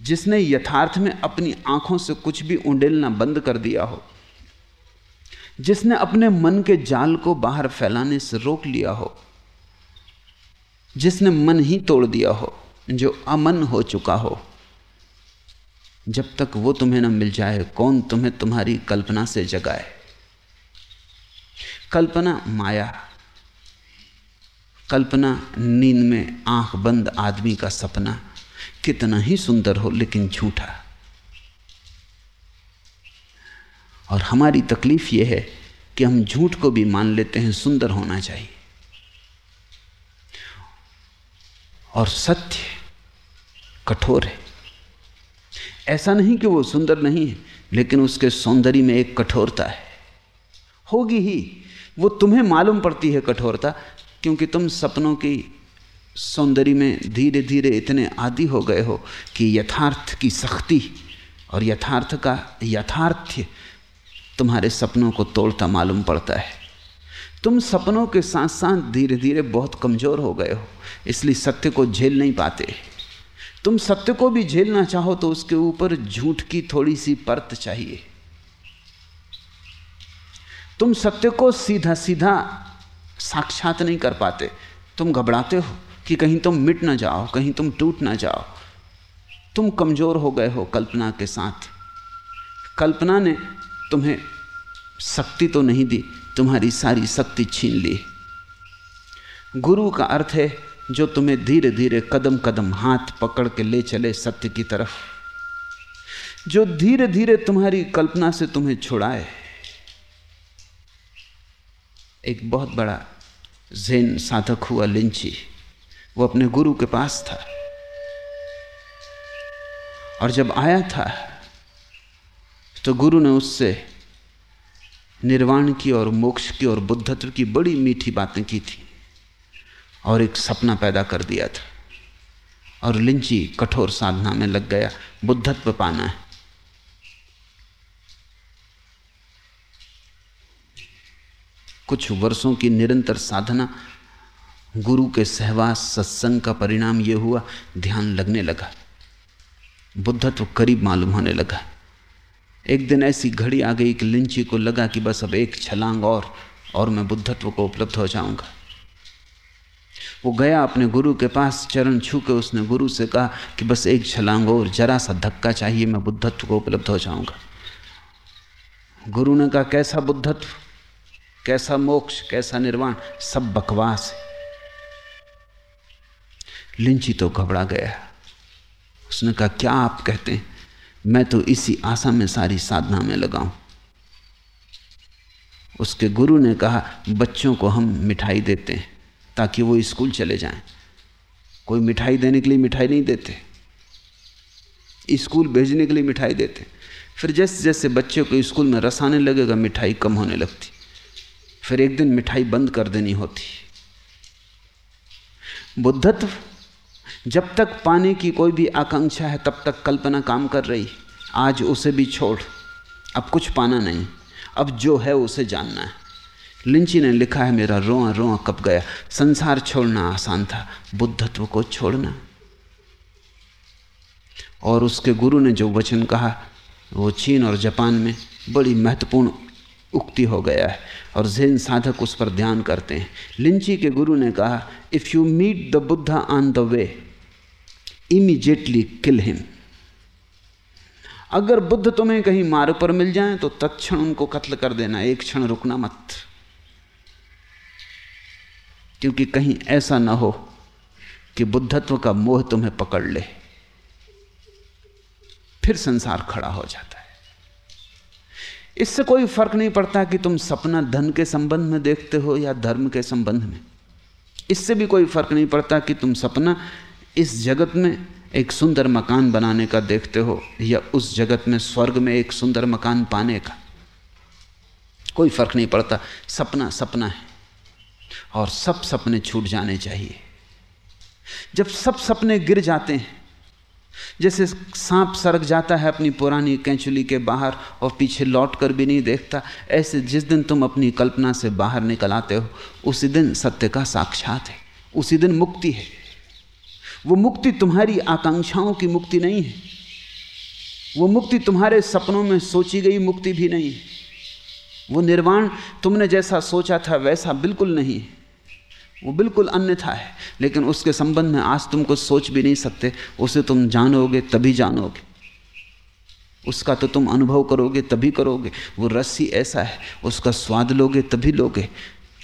जिसने यथार्थ में अपनी आँखों से कुछ भी उंडेलना बंद कर दिया हो, जिसने अपने मन के जाल को बाहर फैलाने से रोक लिया हो, जिसने मन ही तोड़ दिया हो, जो अमन हो चुका हो, जब तक वो तुम्हें न मिल जाए, कौन तुम्हें तुम्हारी कल्पना से जगाए? कल्पना माया, कल्पना नींद में आँख बंद आदमी का सपना कितना ही सुंदर हो, लेकिन झूठा। और हमारी तकलीफ़ यह है कि हम झूठ को भी मान लेते हैं, सुंदर होना चाहिए। और सत्य कठोर है। ऐसा नहीं कि वो सुंदर नहीं है, लेकिन उसके सौंदर्य में एक कठोरता है। होगी ही, वो तुम्हें मालूम पड़ती है कठोरता, क्योंकि तुम सपनों की सौंदर्य में धीरे धीरे इतने आदि हो गए हो कि यथार्थ की सख्ती और यथार्थ का यथार्थ्य तुम्हारे सपनों को तोड़ता मालूम पड़ता है। तुम सपनों के साथ साथ धीरे धीरे बहुत कमज़ोर हो गए हो, इसलिए सत्य को झेल नहीं पाते। तुम सत्य को भी झेलना चाहो तो उसके ऊपर झूठ की थोड़ी सी परत चाहिए। तुम सत्य को सीधा सीधा साक्षात नहीं कर पाते, तुम घबराते हो। कि कहीं तुम मिट ना जाओ, कहीं तुम टूट ना जाओ। तुम कमज़ोर हो गए हो कल्पना के साथ। कल्पना ने तुम्हें शक्ति तो नहीं दी, तुम्हारी सारी शक्ति छीन ली। गुरु का अर्थ है, जो तुम्हें धीरे धीरे कदम कदम हाथ पकड़ के ले चले सत्य की तरफ़। जो धीरे धीरे तुम्हारी कल्पना से तुम्हें छुड़ाए। एक बहुत बड़ा जैन साधक हुआ लिंची। वो अपने गुरु के पास था। और जब आया था तो गुरु ने उससे निर्वाण की और मोक्ष की और बुद्धत्व की बड़ी मीठी बातें की थी और एक सपना पैदा कर दिया था। और लिंची कठोर साधना में लग गया, बुद्धत्व पाना है। कुछ वर्षों की निरंतर साधना गुरु के सहवास सत्संग का परिणाम यह हुआ, ध्यान लगने लगा। बुद्धत्व करीब मालूम होने लगा। एक दिन ऐसी घड़ी आ गई कि लिंची को लगा कि बस अब एक छलांग और और मैं बुद्धत्व को उपलब्ध हो जाऊँगा। वो गया अपने गुरु के पास, चरण छू के उसने गुरु से कहा कि बस एक छलांग और, जरा सा धक्का चाहिए, मैं बुद्धत्व को उपलब्ध हो जाऊँगा। गुरु ने कहा, कैसा बुद्धत्व? कैसा मोक्ष? कैसा निर्वाण? सब बकवास है। लिंची तो घबरा गया उसने कहा, क्या आप कहते हैं? मैं तो इसी आशा में सारी साधना में लगाऊँ उसके गुरु ने कहा, बच्चों को हम मिठाई देते हैं ताकि वो स्कूल चले जाएँ। कोई मिठाई देने के लिए मिठाई नहीं देते। स्कूल भेजने के लिए मिठाई देते। फिर जैसे जैसे बच्चे को स्कूल में रस आने लगेगा, मिठाई कम होने लगती। फिर एक दिन मिठाई बंद कर देनी होती। बुद्धत्व जब तक पाने की कोई भी आकांक्षा है, तब तक कल्पना काम कर रही। आज उसे भी छोड़। अब कुछ पाना नहीं। अब जो है, उसे जानना है। लिंची ने लिखा है, मेरा रोआ रोआ कब गया? संसार छोड़ना आसान था। बुद्धत्व को छोड़ना। और उसके गुरु ने जो वचन कहा, वो चीन और जापान में बड़ी महत्वपूर्ण उक्ति हो गया है और जैन साधक उस पर ध्यान करते हैं। लिंची के गुरु ने कहा if you meet the Buddha on the way immediately kill him अगर बुद्ध तुम्हें कहीं मार्ग पर मिल जाए तो तत्क्षण उनको कत्ल कर देना, एक क्षण रुकना मत। क्योंकि कहीं ऐसा ना हो कि बुद्धत्व का मोह तुम्हें पकड़ ले। फिर संसार खड़ा हो जाता है। इससे कोई फ़र्क नहीं पड़ता कि तुम सपना धन के संबंध में देखते हो या धर्म के संबंध में। इससे भी कोई फ़र्क नहीं पड़ता कि तुम सपना इस जगत में एक सुंदर मकान बनाने का देखते हो या उस जगत में स्वर्ग में एक सुंदर मकान पाने का? कोई फ़र्क नहीं पड़ता, सपना सपना है और सब सपने छूट जाने चाहिए। जब सब सपने गिर जाते हैं, जैसे सांप सरक जाता है अपनी पुरानी कैंचुली के बाहर और पीछे लौट कर भी नहीं देखता, ऐसे जिस दिन तुम अपनी कल्पना से बाहर निकल आते हो, उसी दिन सत्य का साक्षात है, उसी दिन मुक्ति है। वो मुक्ति तुम्हारी आकांक्षाओं की मुक्ति नहीं है। वो मुक्ति तुम्हारे सपनों में सोची गई मुक्ति भी नहीं है। वो निर्वाण तुमने जैसा सोचा था वैसा बिल्कुल नहीं है। वो बिल्कुल अन्यथा है, लेकिन उसके संबंध में आज तुम कुछ सोच भी नहीं सकते। उसे तुम जानोगे, तभी जानोगे। उसका तो तुम अनुभव करोगे, तभी करोगे। वो रस्सी ऐसा है, उसका स्वाद लोगे, तभी लोगे।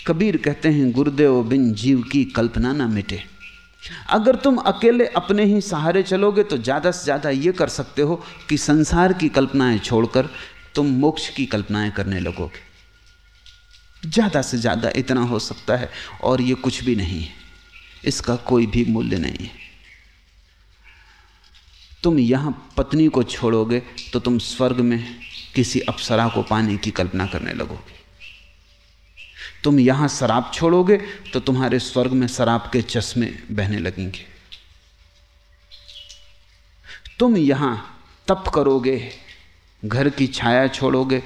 कबीर कहते हैं, गुरुदेव बिन जीव की कल्पना ना मिटे। अगर तुम अकेले अपने ही सहारे चलोगे तो ज़्यादा से ज़्यादा ये कर सकते हो कि संसार की कल्पनाएँ छोड़कर तुम मोक्ष की कल्पनाएँ करने लगोगे। ज़्यादा से ज़्यादा इतना हो सकता है और ये कुछ भी नहीं है। इसका कोई भी मूल्य नहीं है। तुम यहाँ पत्नी को छोड़ोगे तो तुम स्वर्ग में किसी अप्सरा को पाने की कल्पना करने लगोगे। तुम यहाँ शराब छोड़ोगे तो तुम्हारे स्वर्ग में शराब के चश्मे बहने लगेंगे। तुम यहाँ तप करोगे, घर की छाया छोड़ोगे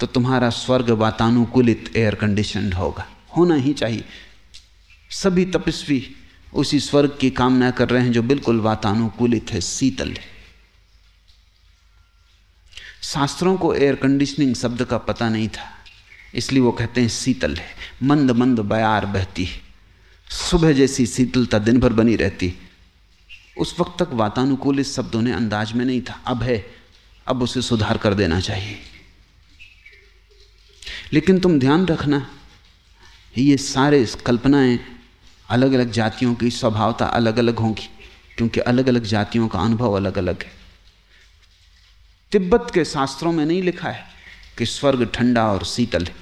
तो तुम्हारा स्वर्ग वातानुकूलित एयर कंडीशन होगा। होना ही चाहिए। सभी तपस्वी उसी स्वर्ग की कामना कर रहे हैं, जो बिल्कुल वातानुकूलित है, शीतल है। शास्त्रों को एयर कंडीशनिंग शब्द का पता नहीं था। इसलिए वो कहते हैं शीतल है। मंद मंद बयार बहती है। सुबह जैसी शीतलता दिन भर बनी रहती उस वक्त तक वातानुकूलित शब्दों ने अंदाज में नहीं था। अब है। अब उसे सुधार कर देना चाहिए। लेकिन तुम ध्यान रखना, ये सारे कल्पनाएँ अलग अलग जातियों की स्वभावता अलग अलग होंगी, क्योंकि अलग अलग जातियों का अनुभव अलग अलग है। तिब्बत के शास्त्रों में नहीं लिखा है। कि स्वर्ग ठंडा और शीतल है।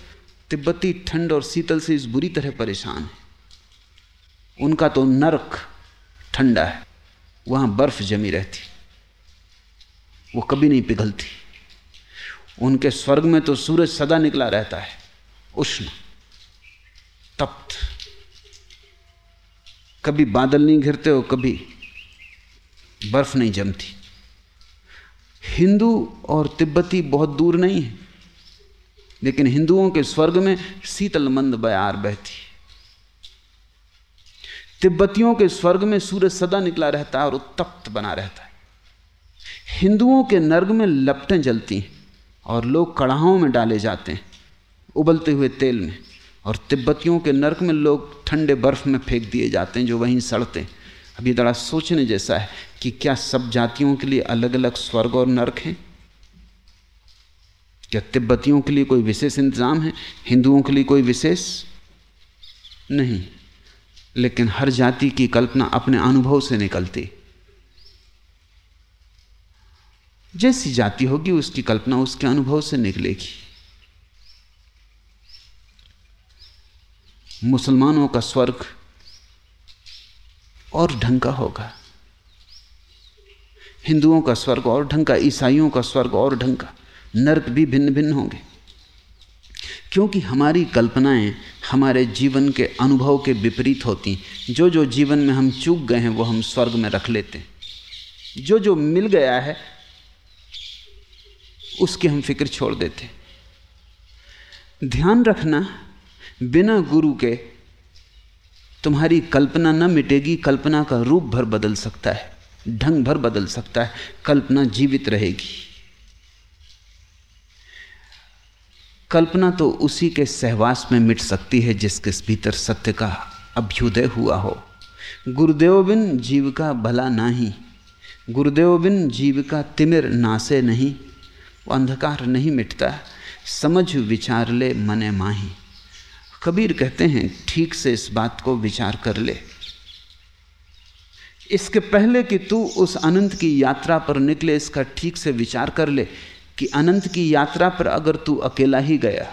तिब्बती ठंड और शीतल से इस बुरी तरह परेशान है। उनका तो नरक ठंडा है। वहाँ बर्फ़ जमी रहती। वो कभी नहीं पिघलती। उनके स्वर्ग में तो सूरज सदा निकला रहता है। उष्ण, तप्त। कभी बादल नहीं घिरते हो कभी बर्फ़ नहीं जमती। हिंदू और तिब्बती बहुत दूर नहीं है। लेकिन हिंदुओं के स्वर्ग में शीतल मंद बयार बहती तिब्बतियों के स्वर्ग में सूरज सदा निकला रहता है और उत्तप्त बना रहता है। हिंदुओं के नर्ग में लपटें जलती हैं और लोग कड़ाहों में डाले जाते हैं, उबलते हुए तेल में। और तिब्बतियों के नर्क में लोग ठंडे बर्फ़ में फेंक दिए जाते हैं जो वहीं सड़ते हैं। अभी बड़ा सोचने जैसा है कि क्या सब जातियों के लिए अलग अलग स्वर्ग और नर्क हैं? क्या तिब्बतियों के लिए कोई विशेष इंतज़ाम है? हिंदुओं के लिए कोई विशेष? नहीं। लेकिन हर जाति की कल्पना अपने अनुभव से निकलती। जैसी जाति होगी, उसकी कल्पना उसके अनुभव से निकलेगी। मुसलमानों का स्वर्ग और ढंग का होगा। हिंदुओं का स्वर्ग और ढंग का, ईसाइयों का स्वर्ग और ढंग का। नर्क भी भिन्न भिन्न होंगे। क्योंकि हमारी कल्पनाएँ हमारे जीवन के अनुभव के विपरीत होती जो जो जीवन में हम चूक गए हैं, वो हम स्वर्ग में रख लेते हैं। जो जो मिल गया है, उसकी हम फ़िक्र छोड़ देते ध्यान रखना, बिना गुरु के तुम्हारी कल्पना न मिटेगी, कल्पना का रूप भर बदल सकता है, ढंग भर बदल सकता है, कल्पना जीवित रहेगी। कल्पना तो उसी के सहवास में मिट सकती है जिसके भीतर सत्य का अभ्युदय हुआ हो। गुरुदेव बिन जीव का भला नाही, गुरुदेव बिन जीव का तिमिर नासे नहीं, अंधकार नहीं मिटता, समझ विचार ले मने माही। कबीर कहते हैं, ठीक से इस बात को विचार कर ले। इसके पहले कि तू उस अनंत की यात्रा पर निकले, इसका ठीक से विचार कर ले कि अनंत की यात्रा पर अगर तू अकेला ही गया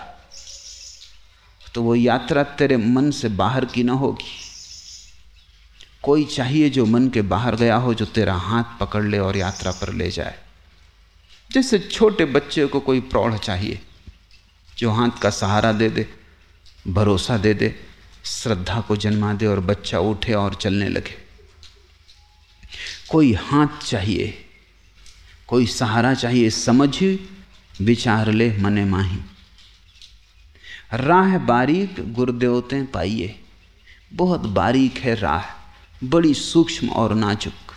तो वो यात्रा तेरे मन से बाहर की ना होगी। कोई चाहिए जो मन के बाहर गया हो, जो तेरा हाथ पकड़ ले और यात्रा पर ले जाए। जैसे छोटे बच्चे को कोई प्रौढ़ चाहिए, जो हाथ का सहारा दे दे, भरोसा दे दे, श्रद्धा को जन्मा दे और बच्चा उठे और चलने लगे। कोई हाथ चाहिए कोई सहारा चाहिए, समझ, विचार ले, मने माही। राह बारीक गुरुदेवते पाइए। बहुत बारीक है राह, बड़ी सूक्ष्म और नाजुक।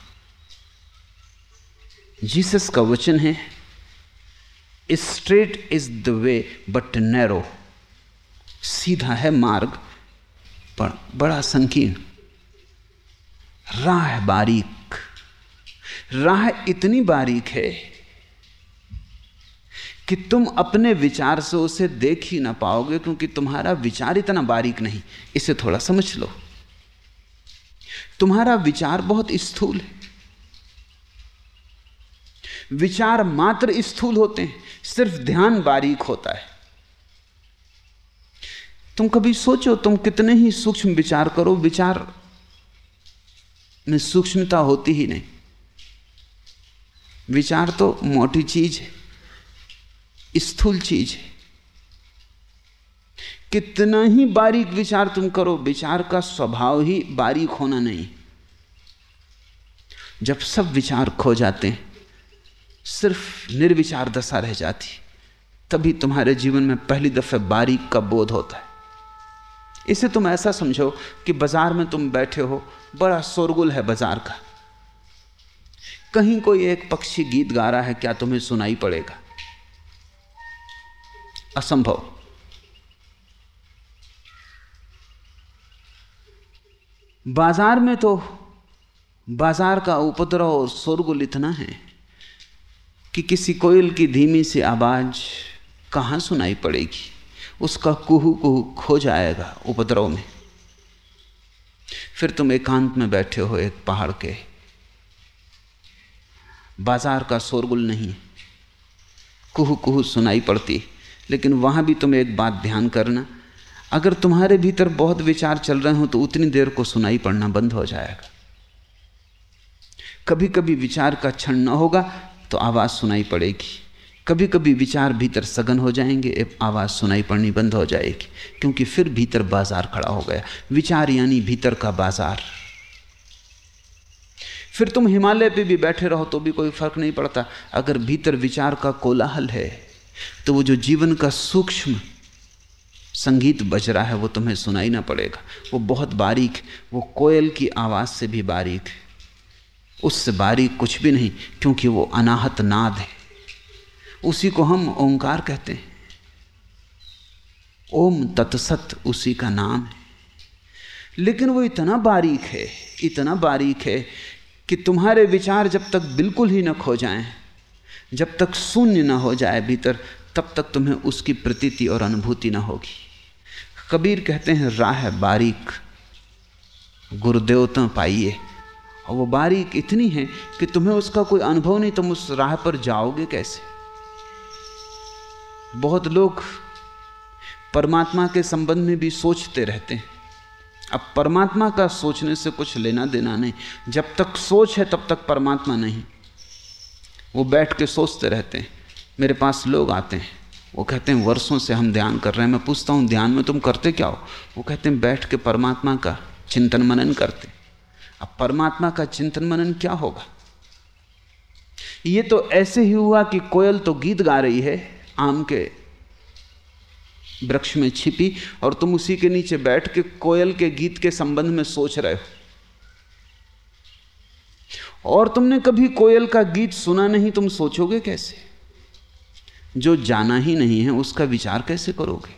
जीसस का वचन है, straight is the way but narrow. सीधा है मार्ग, पर बड़ा संकीर्ण। राह बारीक राह इतनी बारीक है कि तुम अपने विचार से उसे देख ही ना पाओगे, क्योंकि तुम्हारा विचार इतना बारीक नहीं। इसे थोड़ा समझ लो। तुम्हारा विचार बहुत स्थूल है। विचार मात्र स्थूल होते हैं, सिर्फ़ ध्यान बारीक होता है। तुम कभी सोचो, तुम कितने ही सूक्ष्म विचार करो, विचार में सूक्ष्मता होती ही नहीं। विचार तो मोटी चीज़ है, स्थूल चीज़ है। कितना ही बारीक विचार तुम करो, विचार का स्वभाव ही बारीक होना नहीं। जब सब विचार खो जाते हैं, सिर्फ़ निर्विचार दशा रह जाती, तभी तुम्हारे जीवन में पहली दफे बारीक का बोध होता है। इसे तुम ऐसा समझो कि बाज़ार में तुम बैठे हो, बड़ा शोरगुल है बाज़ार का। कहीं कोई एक पक्षी गीत गा रहा है, क्या तुम्हें सुनाई पड़ेगा? असंभव। बाज़ार में तो बाज़ार का उपद्रव और शोरगुल इतना है कि किसी कोयल की धीमी सी आवाज़ कहाँ सुनाई पड़ेगी? उसका कुहू कुहू खो जाएगा उपद्रव में। फिर तुम एकांत में बैठे हो एक पहाड़ के। बाज़ार का शोरगुल नहीं कुहू कुहू सुनाई पड़ती लेकिन वहाँ भी तुम एक बात ध्यान करना, अगर तुम्हारे भीतर बहुत विचार चल रहे हो तो उतनी देर को सुनाई पड़ना बंद हो जाएगा। कभी कभी विचार का क्षण न होगा तो आवाज़ सुनाई पड़ेगी। कभी कभी विचार भीतर सघन हो जाएँगे आवाज़ सुनाई पड़नी बंद हो जाएगी, क्योंकि फिर भीतर बाज़ार खड़ा हो गया। विचार यानी भीतर का बाज़ार। फिर तुम हिमालय पे भी बैठे रहो तो भी कोई फ़र्क नहीं पड़ता। अगर भीतर विचार का कोलाहल है तो वो जो जीवन का सूक्ष्म संगीत बज रहा है, वो तुम्हें सुनाई ना पड़ेगा। वो बहुत बारीक, वो कोयल की आवाज़ से भी बारीक। है उससे बारीक कुछ भी नहीं, क्योंकि वो अनाहत नाद है। उसी को हम ओंकार कहते हैं। ओम तत्सत उसी का नाम है। लेकिन वो इतना बारीक है, इतना बारीक है कि तुम्हारे विचार जब तक बिल्कुल ही न खो जाएँ, जब तक शून्य न हो जाए भीतर तब तक तुम्हें उसकी प्रतीति और अनुभूति न होगी। कबीर कहते हैं राह बारीक गुरुदेवता पाइए। और वो बारीक इतनी है कि तुम्हें उसका कोई अनुभव नहीं तुम उस राह पर जाओगे कैसे? बहुत लोग परमात्मा के संबंध में भी सोचते रहते हैं। अब परमात्मा का सोचने से कुछ लेना देना नहीं। जब तक सोच है, तब तक परमात्मा नहीं। वो बैठ के सोचते रहते हैं। मेरे पास लोग आते हैं। वो कहते हैं, वर्षों से हम ध्यान कर रहे हैं। मैं पूछता हूँ, ध्यान में तुम करते क्या हो? वो कहते हैं, बैठ के परमात्मा का चिंतन मनन करते अब परमात्मा का चिंतन मनन क्या होगा? ये तो ऐसे ही हुआ कि कोयल तो गीत गा रही है, आम के वृक्ष में छिपी और तुम उसी के नीचे बैठ के कोयल के गीत के संबंध में सोच रहे हो। और तुमने कभी कोयल का गीत सुना नहीं, तुम सोचोगे कैसे? जो जाना ही नहीं है, उसका विचार कैसे करोगे?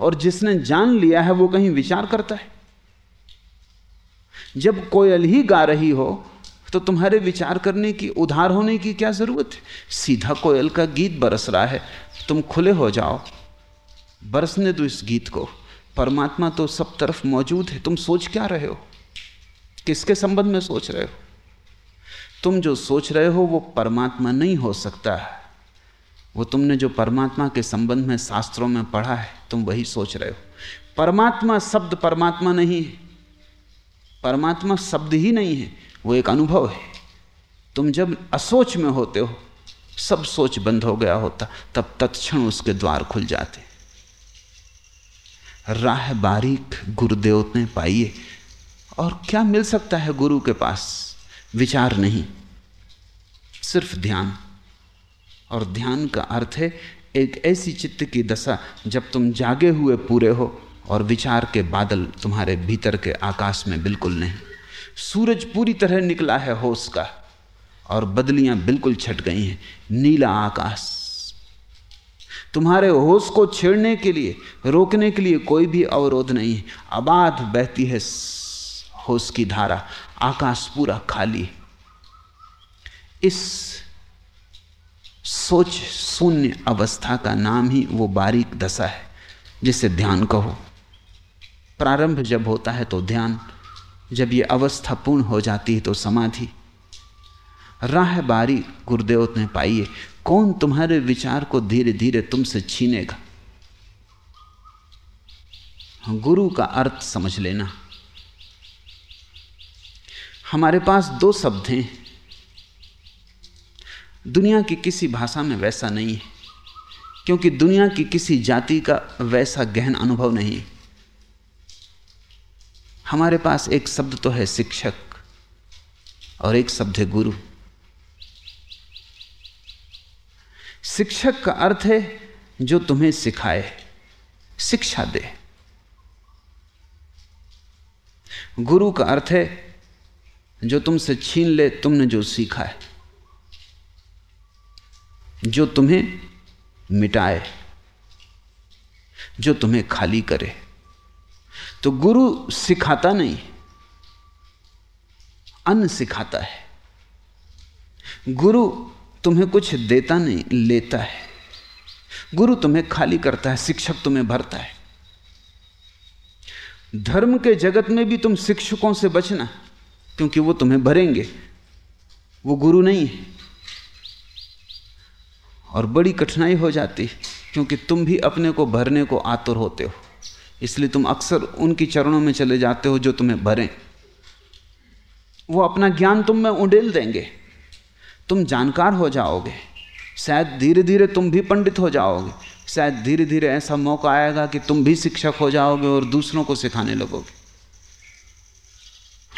और जिसने जान लिया है, वो कहीं विचार करता है? जब कोयल ही गा रही हो तो तुम्हारे विचार करने की, उधार होने की क्या ज़रूरत है? सीधा कोयल का गीत बरस रहा है, तुम खुले हो जाओ। बरसने दो इस गीत को। परमात्मा तो सब तरफ़ मौजूद है। तुम सोच क्या रहे हो? किसके संबंध में सोच रहे हो? तुम जो सोच रहे हो, वो परमात्मा नहीं हो सकता। है वो तुमने जो परमात्मा के संबंध में शास्त्रों में पढ़ा है, तुम वही सोच रहे हो। परमात्मा शब्द परमात्मा नहीं है। परमात्मा शब्द ही नहीं है। वो एक अनुभव है। तुम जब असोच में होते हो, सब सोच बंद हो गया होता, तब तत्क्षण उसके द्वार खुल जाते। राह बारीक गुरुदेव ने पाइए और क्या मिल सकता है गुरु के पास? विचार नहीं, सिर्फ़ ध्यान। और ध्यान का अर्थ है एक ऐसी चित्त की दशा, जब तुम जागे हुए पूरे हो और विचार के बादल तुम्हारे भीतर के आकाश में बिल्कुल नहीं। सूरज पूरी तरह निकला है होश का, और बदलियाँ बिल्कुल छट गई हैं। नीला आकाश तुम्हारे होश को छेड़ने के लिए, रोकने के लिए कोई भी अवरोध नहीं है। आबाद बहती है होश की धारा। आकाश पूरा खाली इस सोच शून्य अवस्था का नाम ही वो बारीक दशा है, जिसे ध्यान कहो। प्रारंभ जब होता है तो ध्यान, जब ये अवस्था पूर्ण हो जाती है तो समाधि। राह बारी गुरुदेव ने पाई है कौन तुम्हारे विचार को धीरे धीरे तुमसे छीनेगा? गुरु का अर्थ समझ लेना। हमारे पास दो शब्द हैं। दुनिया की किसी भाषा में वैसा नहीं है, क्योंकि दुनिया की किसी जाति का वैसा गहन अनुभव नहीं हमारे पास एक शब्द तो है शिक्षक और एक शब्द है गुरु। शिक्षक का अर्थ है जो तुम्हें सिखाए, शिक्षा दे। गुरु का अर्थ है, जो तुमसे छीन ले, तुमने जो सीखा है, जो तुम्हें मिटाए, जो तुम्हें खाली करे। तो गुरु सिखाता नहीं, अन्न सिखाता है। गुरु तुम्हें कुछ देता नहीं, लेता है। गुरु तुम्हें खाली करता है, शिक्षक तुम्हें भरता है। धर्म के जगत में भी तुम शिक्षकों से बचना, क्योंकि वो तुम्हें भरेंगे। वो गुरु नहीं है। और बड़ी कठिनाई हो जाती, क्योंकि तुम भी अपने को भरने को आतुर होते हो। इसलिए तुम अक्सर उनकी चरणों में चले जाते हो जो तुम्हें भरें। वो अपना ज्ञान तुम में उडेल देंगे। तुम जानकार हो जाओगे। शायद धीरे धीरे तुम भी पंडित हो जाओगे। शायद धीरे धीरे ऐसा मौका आएगा कि तुम भी शिक्षक हो जाओगे और दूसरों को सिखाने लगोगे।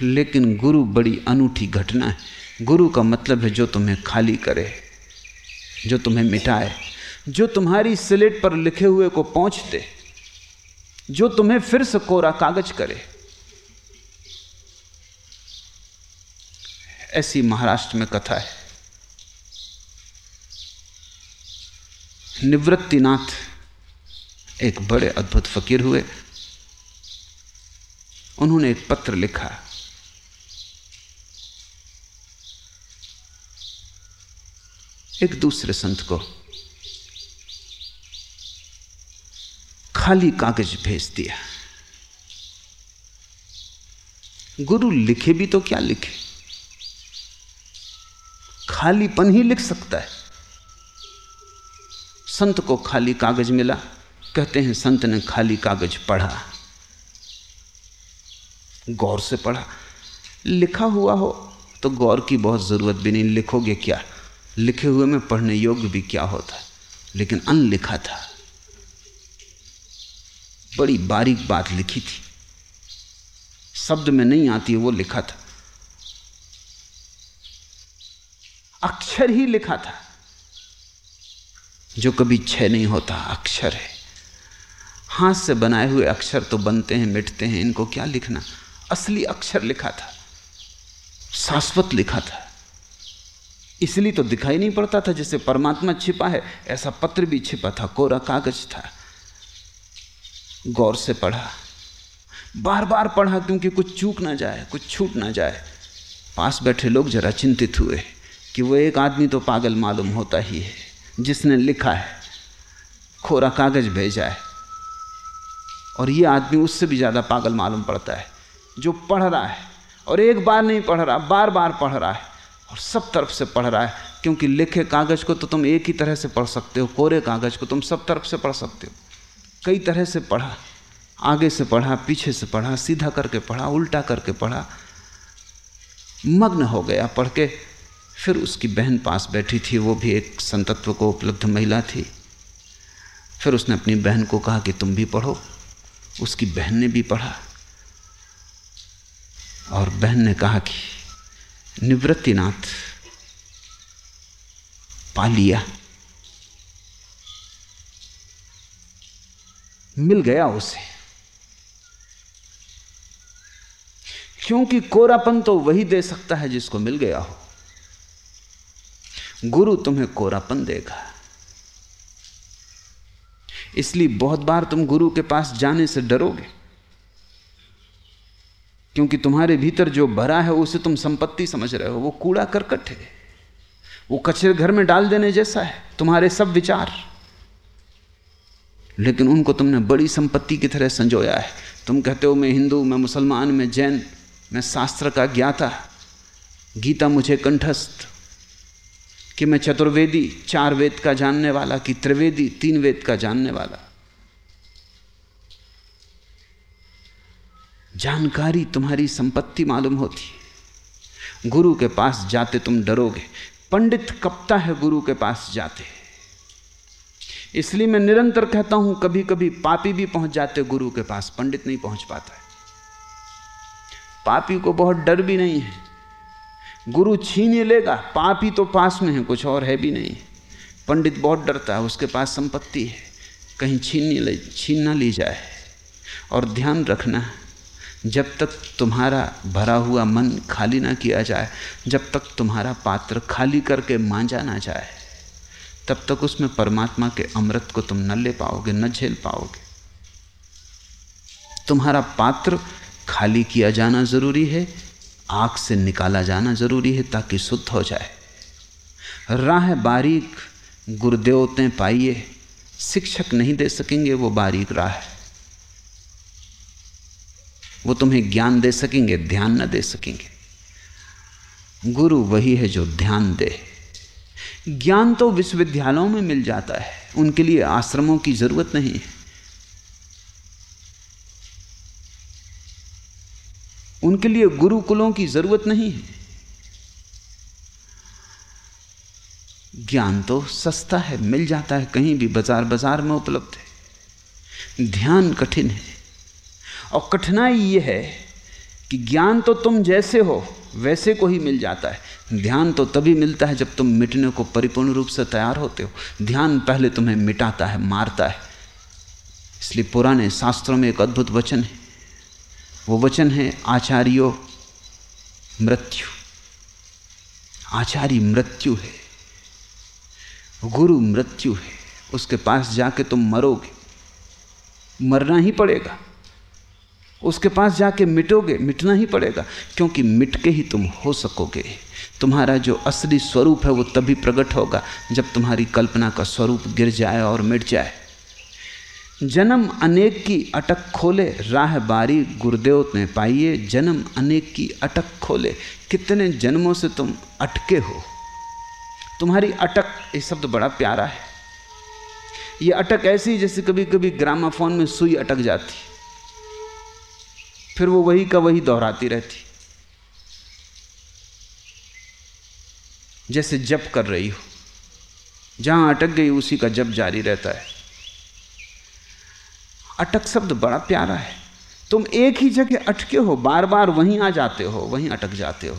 लेकिन गुरु बड़ी अनूठी घटना है। गुरु का मतलब है जो तुम्हें खाली करे, जो तुम्हें मिटाए, जो तुम्हारी स्लेट पर लिखे हुए को पहुँच दे जो तुम्हें फिर से कोरा कागज़ करे। ऐसी महाराष्ट्र में कथा है। निवृत्तिनाथ, एक बड़े अद्भुत फकीर हुए। उन्होंने एक पत्र लिखा। एक दूसरे संत को खाली कागज़ भेज दिया। गुरु लिखे भी तो क्या लिखे? खालीपन ही लिख सकता है। संत को खाली कागज़ मिला। कहते हैं, संत ने खाली कागज़ पढ़ा। गौर से पढ़ा। लिखा हुआ हो तो गौर की बहुत ज़रूरत भी नहीं, लिखोगे क्या? लिखे हुए में पढ़ने योग्य भी क्या होता? लेकिन अनलिखा था। बड़ी बारीक बात लिखी थी। शब्द में नहीं आती, वो लिखा था। अक्षर ही लिखा था। जो कभी क्षय नहीं होता, अक्षर है। हाथ से बनाए हुए अक्षर तो बनते हैं, मिटते हैं, इनको क्या लिखना? असली अक्षर लिखा था, शाश्वत लिखा था। इसलिए तो दिखाई नहीं पड़ता था जैसे परमात्मा छिपा है, ऐसा पत्र भी छिपा था, कोरा कागज़ था। गौर से पढ़ा। बार बार पढ़ा क्योंकि कुछ चूक ना जाए, कुछ छूट ना जाए। पास बैठे लोग जरा चिंतित हुए कि वो एक आदमी तो पागल मालूम होता ही है। जिसने लिखा है, खोरा कागज़ भेजा है। और ये आदमी उससे भी ज़्यादा पागल मालूम पड़ता है, जो पढ़ रहा है। और एक बार नहीं पढ़ रहा, बार बार पढ़ रहा है। और सब तरफ़ से पढ़ रहा है, क्योंकि लिखे कागज़ को तो तुम एक ही तरह से पढ़ सकते हो, कोरे कागज़ को तुम सब तरफ़ से पढ़ सकते हो। कई तरह से पढ़ा, आगे से पढ़ा, पीछे से पढ़ा, सीधा करके पढ़ा, उल्टा करके पढ़ा। मग्न हो गया, पढ़ के फिर उसकी बहन पास बैठी थी, वो भी एक संतत्व को उपलब्ध महिला थी। फिर उसने अपनी बहन को कहा कि तुम भी पढ़ो। उसकी बहन ने भी पढ़ा। और बहन ने कहा कि, निवृत्तिनाथ पा लिया मिल गया उसे। क्योंकि कोरापन तो वही दे सकता है जिसको मिल गया हो। गुरु तुम्हें कोरापन देगा। इसलिए बहुत बार तुम गुरु के पास जाने से डरोगे। क्योंकि तुम्हारे भीतर जो भरा है, उसे तुम संपत्ति समझ रहे हो। वो कूड़ा करकट है। वो कचरे घर में डाल देने जैसा है। तुम्हारे सब विचार। लेकिन उनको तुमने बड़ी संपत्ति की तरह संजोया है। तुम कहते हो, मैं हिंदू, मैं मुसलमान, मैं जैन, मैं शास्त्र का ज्ञाता। गीता मुझे कंठस्थ कि मैं चतुर्वेदी, चार वेद का जानने वाला कि त्रिवेदी, तीन वेद का जानने वाला। जानकारी तुम्हारी संपत्ति मालूम होती है। गुरु के पास जाते तुम डरोगे। पंडित कपता है गुरु के पास जाते। इसलिए मैं निरंतर कहता हूँ कभी कभी पापी भी पहुँच जाते गुरु के पास, पंडित नहीं पहुँच पाता है। पापी को बहुत डर भी नहीं है। गुरु छीन ही लेगा। पाप ही तो पास में है, कुछ और है भी नहीं। पंडित बहुत डरता है, उसके पास संपत्ति है। कहीं छीन ले, छीन ना ली जाए। और ध्यान रखना, जब तक तुम्हारा भरा हुआ मन खाली ना किया जाए, जब तक तुम्हारा पात्र खाली करके मांझा ना जाए, तब तक उसमें परमात्मा के अमृत को तुम न ले पाओगे, न झेल पाओगे। तुम्हारा पात्र खाली किया जाना ज़रूरी है आग से निकाला जाना ज़रूरी है ताकि शुद्ध हो जाए। राह बारीक गुरुदेवतें पाइए, शिक्षक नहीं दे सकेंगे वो बारीक राह। है वो तुम्हें ज्ञान दे सकेंगे, ध्यान न दे सकेंगे। गुरु वही है जो ध्यान दे। ज्ञान तो विश्वविद्यालयों में मिल जाता है, उनके लिए आश्रमों की ज़रूरत नहीं है। उनके लिए गुरुकुलों की ज़रूरत नहीं है। ज्ञान तो सस्ता है, मिल जाता है, कहीं भी बाज़ार बाज़ार में उपलब्ध है। ध्यान कठिन है। और कठिनाई यह है कि ज्ञान तो तुम जैसे हो, वैसे को ही मिल जाता है। ध्यान तो तभी मिलता है जब तुम मिटने को परिपूर्ण रूप से तैयार होते हो। ध्यान पहले तुम्हें मिटाता है, मारता है। इसलिए पुराने शास्त्रों में एक अद्भुत वचन है वो वचन है, आचार्यो, मृत्यु। आचार्य मृत्यु है। गुरु मृत्यु है। उसके पास जाके तुम मरोगे। मरना ही पड़ेगा। उसके पास जाके मिटोगे, मिटना ही पड़ेगा, क्योंकि मिट के ही तुम हो सकोगे। तुम्हारा जो असली स्वरूप है, वो तभी प्रकट होगा जब तुम्हारी कल्पना का स्वरूप गिर जाए और मिट जाए। जन्म अनेक की अटक खोले, राह बारी गुरुदेव ने पाइए। जन्म अनेक की अटक खोले, कितने जन्मों से तुम अटके हो। तुम्हारी अटक, ये शब्द बड़ा प्यारा है। ये अटक ऐसी जैसे कभी कभी ग्रामाफोन में सुई अटक जाती। फिर वो वही का वही दोहराती रहती। जैसे जप कर रही हो। जहाँ अटक गई, उसी का जप जारी रहता है। अटक शब्द बड़ा प्यारा है। तुम एक ही जगह अटके हो बार बार वहीं आ जाते हो, वहीं अटक जाते हो।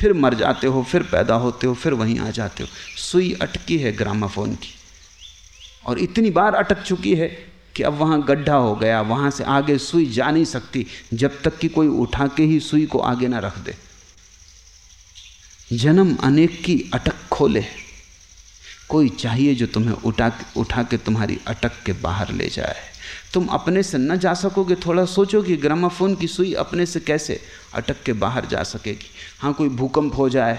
फिर मर जाते हो, फिर पैदा होते हो, फिर वहीं आ जाते हो। सुई अटकी है ग्रामाफोन की। और इतनी बार अटक चुकी है कि अब वहाँ गड्ढा हो गया, वहाँ से आगे सुई जा नहीं सकती, जब तक कि कोई उठा के ही सुई को आगे ना रख दे। जन्म अनेक की अटक खोले कोई चाहिए जो तुम्हें उठा उठा के तुम्हारी अटक के बाहर ले जाए। तुम अपने से न जा सकोगे, थोड़ा सोचो कि ग्रामाफोन की सुई अपने से कैसे अटक के बाहर जा सकेगी। हाँ कोई भूकंप हो जाए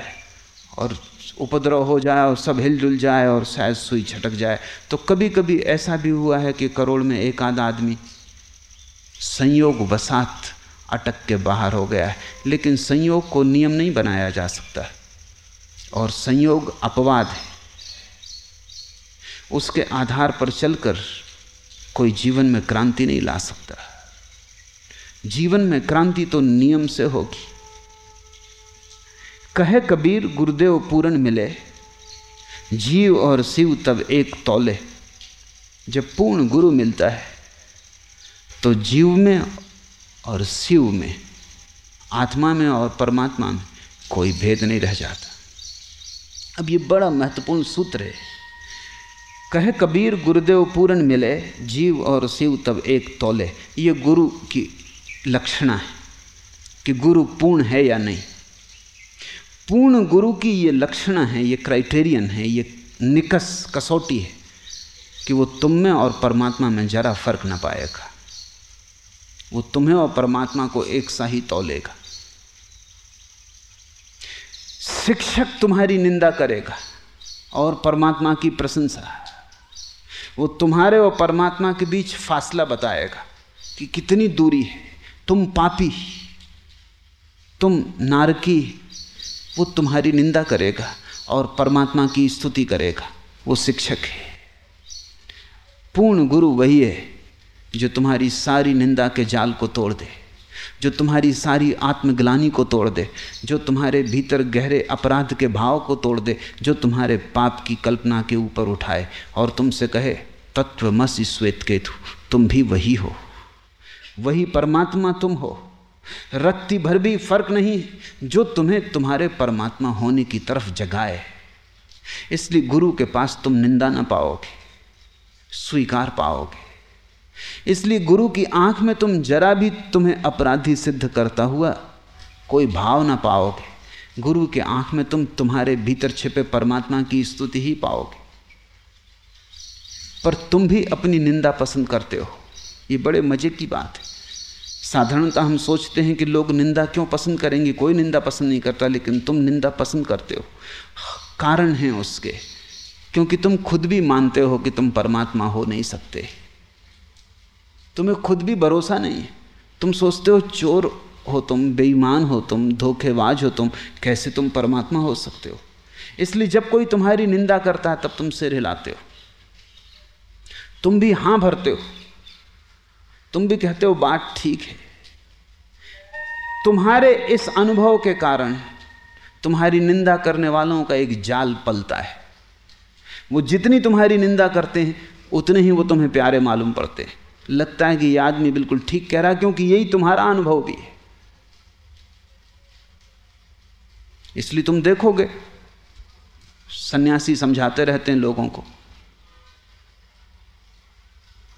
और उपद्रव हो जाए और सब हिलजुल जाए और शायद सुई छटक जाए तो कभी कभी ऐसा भी हुआ है कि करोड़ में एक आध आदमी संयोग वसात अटक के बाहर हो गया है, लेकिन संयोग को नियम नहीं बनाया जा सकता। और संयोग अपवाद है। उसके आधार पर चलकर कोई जीवन में क्रांति नहीं ला सकता। जीवन में क्रांति तो नियम से होगी। कहे कबीर, गुरुदेव पूर्ण मिले। जीव और शिव तब एक तौले। जब पूर्ण गुरु मिलता है तो जीव में और शिव में, आत्मा में और परमात्मा में कोई भेद नहीं रह जाता। अब ये बड़ा महत्वपूर्ण सूत्र है। कहे, कबीर, गुरुदेव पूर्ण मिले, जीव और शिव तब एक तोले। ये गुरु की लक्षणा है कि गुरु पूर्ण है या नहीं। पूर्ण गुरु की ये लक्षण है, ये क्राइटेरियन है, ये निकस कसौटी है कि वो तुम में और परमात्मा में जरा फ़र्क ना पाएगा। वो तुम्हें और परमात्मा को एक सा ही तोलेगा। शिक्षक तुम्हारी निंदा करेगा और परमात्मा की प्रशंसा। वो तुम्हारे और परमात्मा के बीच फासला बताएगा कि कितनी दूरी है। तुम पापी, तुम नारकी, वो तुम्हारी निंदा करेगा और परमात्मा की स्तुति करेगा। वो शिक्षक है। पूर्ण गुरु वही है जो तुम्हारी सारी निंदा के जाल को तोड़ दे। जो तुम्हारी सारी आत्मग्लानी को तोड़ दे, जो तुम्हारे भीतर गहरे अपराध के भाव को तोड़ दे, जो तुम्हारे पाप की कल्पना के ऊपर उठाए। और तुमसे कहे तत्व मस श्वेत केतु तुम भी वही हो। वही परमात्मा तुम हो। रत्ती भर भी फ़र्क नहीं, जो तुम्हें तुम्हारे परमात्मा होने की तरफ़ जगाए। इसलिए गुरु के पास तुम निंदा ना पाओगे, स्वीकार पाओगे। इसलिए गुरु की आँख में तुम जरा भी तुम्हें अपराधी सिद्ध करता हुआ कोई भाव ना पाओगे। गुरु के आँख में तुम तुम्हारे भीतर छिपे परमात्मा की स्तुति ही पाओगे। पर तुम भी अपनी निंदा पसंद करते हो। ये बड़े मज़े की बात है। साधारणतः हम सोचते हैं कि लोग निंदा क्यों पसंद करेंगे? कोई निंदा पसंद नहीं करता, लेकिन तुम निंदा पसंद करते हो। कारण है उसके, क्योंकि तुम खुद भी मानते हो कि तुम परमात्मा हो नहीं सकते। तुम्हें खुद भी भरोसा नहीं है। तुम सोचते हो चोर हो तुम, बेईमान हो तुम, धोखेबाज हो तुम, कैसे तुम परमात्मा हो सकते हो? इसलिए जब कोई तुम्हारी निंदा करता है, तब तुम सिर हिलाते हो। तुम भी हाँ भरते हो। तुम भी कहते हो, बात ठीक है। तुम्हारे इस अनुभव के कारण तुम्हारी निंदा करने वालों का एक जाल पलता है। वो जितनी तुम्हारी निंदा करते हैं, उतने ही वो तुम्हें प्यारे मालूम पड़ते हैं। लगता है कि ये आदमी बिल्कुल ठीक कह रहा क्योंकि यही तुम्हारा अनुभव भी है। इसलिए तुम देखोगे, सन्यासी समझाते रहते हैं लोगों को।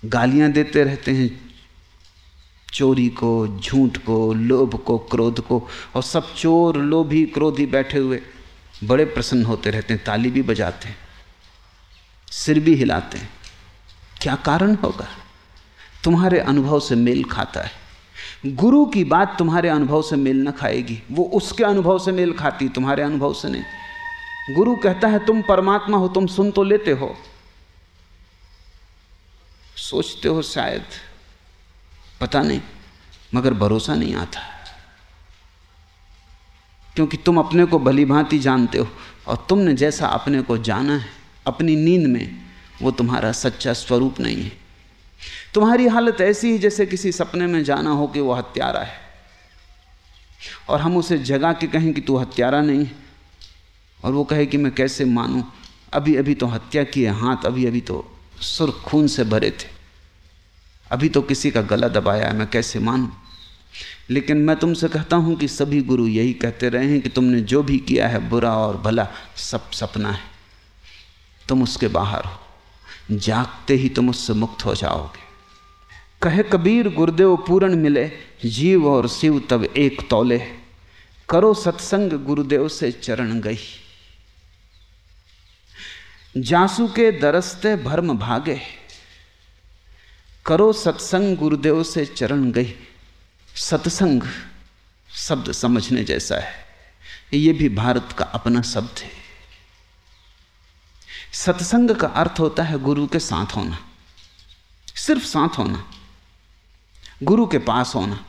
गालियाँ देते रहते हैं, चोरी को, झूठ को, लोभ को, क्रोध को, और सब चोर, लोभी, क्रोधी बैठे हुए, बड़े प्रसन्न होते रहते हैं, ताली भी बजाते हैं, सिर भी हिलाते हैं। क्या कारण होगा? तुम्हारे अनुभव से मेल खाता है। गुरु की बात तुम्हारे अनुभव से मेल न खाएगी। वो उसके अनुभव से मेल खाती, तुम्हारे अनुभव से नहीं। गुरु कहता है, तुम परमात्मा हो, तुम सुन तो लेते हो। सोचते हो शायद, पता नहीं, मगर भरोसा नहीं आता। क्योंकि तुम अपने को भली भांति जानते हो, और तुमने जैसा अपने को जाना है, अपनी नींद में वो तुम्हारा सच्चा स्वरूप नहीं है। तुम्हारी हालत ऐसी ही जैसे किसी सपने में जाना हो कि वो हत्यारा है। और हम उसे जगा के कहें कि तू हत्यारा नहीं है। और वो कहे कि मैं कैसे मानूं? अभी अभी तो हत्या किए हाथ अभी अभी तो सुर्ख खून से भरे थे। अभी तो किसी का गला दबाया है, मैं कैसे मानूं? लेकिन मैं तुमसे कहता हूँ कि सभी गुरु यही कहते रहे हैं कि तुमने जो भी किया है, बुरा और भला, सब सपना है। तुम उसके बाहर हो। जागते ही तुम उससे मुक्त हो जाओगे। कहे कबीर, गुरुदेव पूर्ण मिले, जीव और शिव तब एक तौले। करो सत्संग, गुरुदेव से चरण गई। जासू के दरस्ते भर्म भागे। करो सत्संग, गुरुदेव से चरण गई। सत्संग शब्द समझने जैसा है। ये भी भारत का अपना शब्द है। सत्संग का अर्थ होता है गुरु के साथ होना। सिर्फ़ साथ होना। गुरु के पास होना।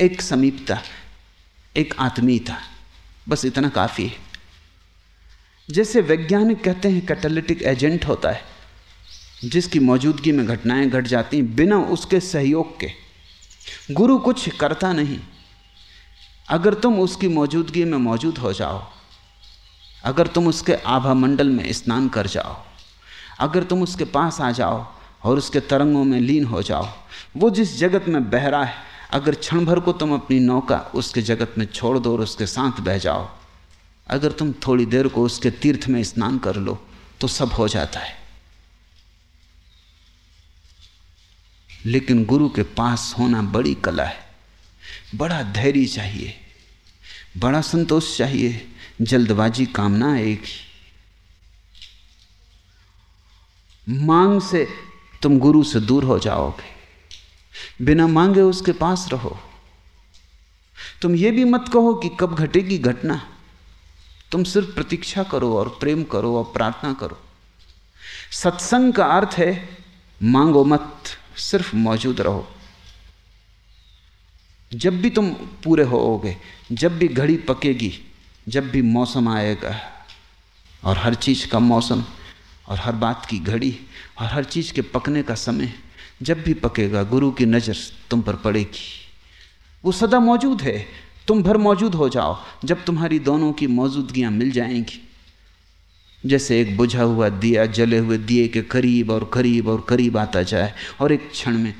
एक समीपता, एक आत्मीयता, बस इतना काफ़ी है। जैसे वैज्ञानिक कहते हैं कैटलिटिक एजेंट होता है, जिसकी मौजूदगी में घटनाएँ घट जाती हैं बिना उसके सहयोग के। गुरु कुछ करता नहीं। अगर तुम उसकी मौजूदगी में मौजूद हो जाओ, अगर तुम उसके आभा मंडल में स्नान कर जाओ, अगर तुम उसके पास आ जाओ और उसके तरंगों में लीन हो जाओ। वो जिस जगत में बह रहा है, अगर क्षण भर को तुम अपनी नौका उसके जगत में छोड़ दो और उसके साथ बह जाओ, अगर तुम थोड़ी देर को उसके तीर्थ में स्नान कर लो तो सब हो जाता है। लेकिन गुरु के पास होना बड़ी कला है। बड़ा धैर्य चाहिए, बड़ा संतोष चाहिए, जल्दबाजी कामना एक मांग से तुम गुरु से दूर हो जाओगे। बिना मांगे उसके पास रहो। तुम ये भी मत कहो कि कब घटेगी घटना। तुम सिर्फ़ प्रतीक्षा करो और प्रेम करो और प्रार्थना करो। सत्संग का अर्थ है, मांगो मत, सिर्फ़ मौजूद रहो। जब भी तुम पूरे होोगे जब भी घड़ी पकेगी, जब भी मौसम आएगा, और हर चीज़ का मौसम और हर बात की घड़ी और हर चीज़ के पकने का समय जब भी पकेगा, गुरु की नज़र तुम पर पड़ेगी। वो सदा मौजूद है। तुम भर मौजूद हो जाओ जब तुम्हारी दोनों की मौजूदगियाँ मिल जाएँगी। जैसे एक बुझा हुआ दिया जले हुए दिए के करीब और करीब और करीब आता जाए और एक क्षण में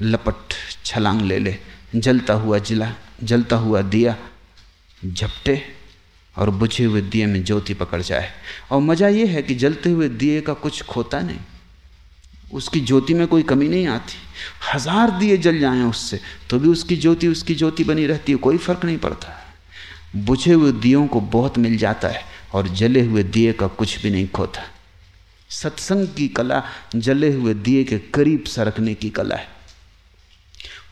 लपट छलांग ले ले, जलता हुआ जिला, जलता हुआ दिया झपटे और बुझे हुए दिए में ज्योति पकड़ जाए। और मज़ा यह है कि जलते हुए दिए का कुछ खोता नहीं। उसकी ज्योति में कोई कमी नहीं आती। हज़ार दिए जल जाएँ उससे तो भी उसकी ज्योति उसकी ज्योति बनी रहती है, कोई फ़र्क नहीं पड़ता। बुझे हुए दियों को बहुत मिल जाता है, और जले हुए दिए का कुछ भी नहीं खोता। सत्संग की कला जले हुए दिए के करीब सरकने की कला है।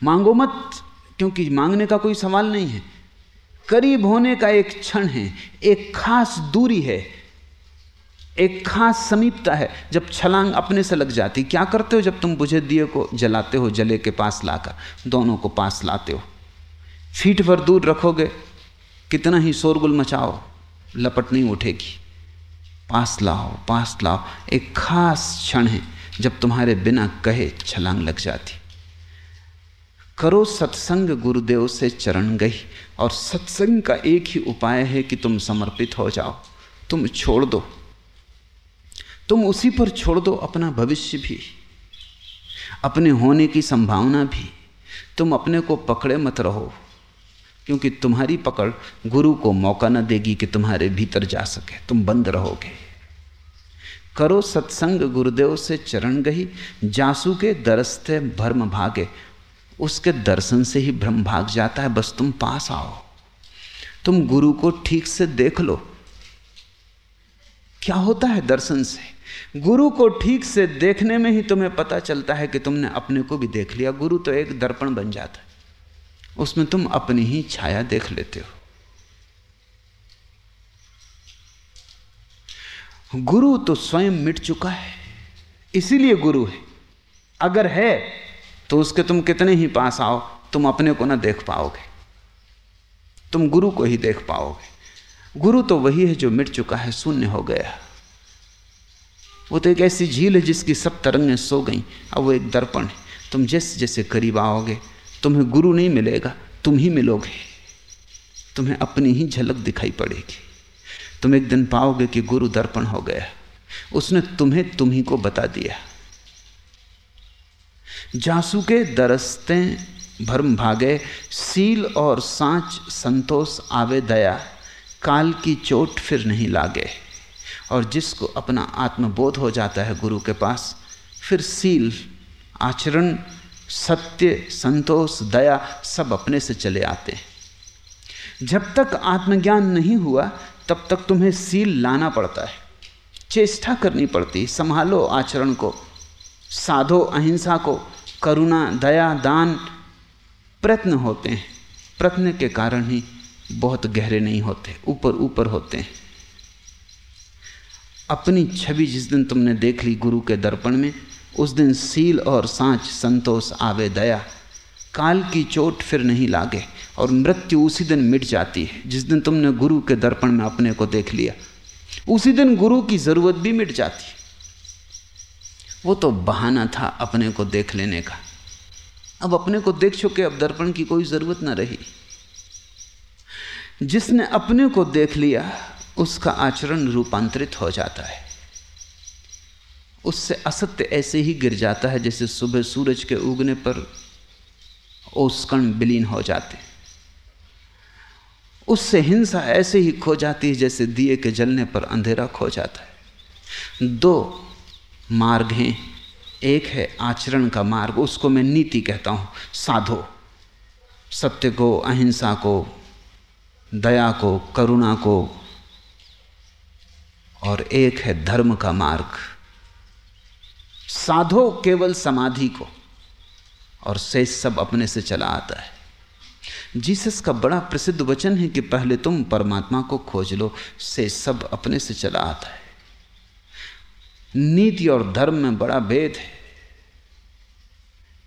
मांगो मत, क्योंकि मांगने का कोई सवाल नहीं है। करीब होने का एक क्षण है, एक खास दूरी है, एक खास समीपता है, जब छलांग अपने से लग जाती। क्या करते हो जब तुम बुझे दिए को जलाते हो, जले के पास लाकर? दोनों को पास लाते हो। फीट भर दूर रखोगे, कितना ही शोरगुल मचाओ, लपट नहीं उठेगी। पास लाओ पास लाओ। एक खास क्षण है, जब तुम्हारे बिना कहे छलांग लग जाती। करो सत्संग गुरुदेव से चरण गई। और सत्संग का एक ही उपाय है कि तुम समर्पित हो जाओ। तुम छोड़ दो। तुम उसी पर छोड़ दो अपना भविष्य भी। अपने होने की संभावना भी। तुम अपने को पकड़े मत रहो। क्योंकि तुम्हारी पकड़ गुरु को मौका न देगी कि तुम्हारे भीतर जा सके। तुम बंद रहोगे। करो सत्संग गुरुदेव से चरण गही जासू के दरस्ते भर्म भागे। उसके दर्शन से ही भ्रम भाग जाता है, बस तुम पास आओ। तुम गुरु को ठीक से देख लो। क्या होता है दर्शन से? गुरु को ठीक से देखने में ही तुम्हें पता चलता है कि तुमने अपने को भी देख लिया। गुरु तो एक दर्पण बन जाता है। उसमें तुम अपनी ही छाया देख लेते हो। गुरु तो स्वयं मिट चुका है, इसीलिए गुरु है। अगर है तो उसके तुम कितने ही पास आओ, तुम अपने को ना देख पाओगे। तुम गुरु को ही देख पाओगे। गुरु तो वही है जो मिट चुका है, शून्य हो गया। वो तो एक ऐसी झील है जिसकी सब तरंगें सो गई, अब वो एक दर्पण है। तुम जैसे जैसे करीब आओगे, तुम्हें गुरु नहीं मिलेगा, तुम ही मिलोगे। तुम्हें अपनी ही झलक दिखाई पड़ेगी। तुम एक दिन पाओगे कि गुरु दर्पण हो गया। उसने तुम्हें तुम्ही को बता दिया। जासू के दरस्ते भरम भागे, सील और सांच संतोष आवे दया, काल की चोट फिर नहीं लागे। और जिसको अपना आत्मबोध हो जाता है गुरु के पास, फिर सील, आचरण, सत्य, संतोष, दया सब अपने से चले आते हैं। जब तक आत्मज्ञान नहीं हुआ, तब तक तुम्हें सील लाना पड़ता है। चेष्टा करनी पड़ती, संभालो आचरण को, साधो अहिंसा को करुणा, दया, दान प्रयत्न होते हैं। प्रयत्न के कारण ही बहुत गहरे नहीं होते, ऊपर ऊपर होते हैं। अपनी छवि जिस दिन तुमने देख ली गुरु के दर्पण में, उस दिन सील और सांच, संतोष, आवे, दया, काल की चोट फिर नहीं लागे और मृत्यु उसी दिन मिट जाती है, जिस दिन तुमने गुरु के दर्पण में अपने को देख लिया। उसी दिन गुरु की ज़रूरत भी मिट जाती वो तो बहाना था अपने को देख लेने का। अब अपने को देख चुके अब दर्पण की कोई ज़रूरत ना रही। जिसने अपने को देख लिया, उसका आचरण रूपांतरित हो जाता है। उससे असत्य ऐसे ही गिर जाता है जैसे सुबह सूरज के उगने पर ओस्कण विलीन हो जाते। उससे हिंसा ऐसे ही खो जाती है जैसे दिए के जलने पर अंधेरा खो जाता है। दो मार्ग हैं। एक है आचरण का मार्ग, उसको मैं नीति कहता हूँ, साधो। सत्य को, अहिंसा को, दया को, करुणा को। और एक है धर्म का मार्ग। साधो केवल समाधि को, और शेष सब अपने से चला आता है। जीसस का बड़ा प्रसिद्ध वचन है कि पहले तुम परमात्मा को खोज लो से सब अपने से चला आता है। नीति और धर्म में बड़ा भेद है।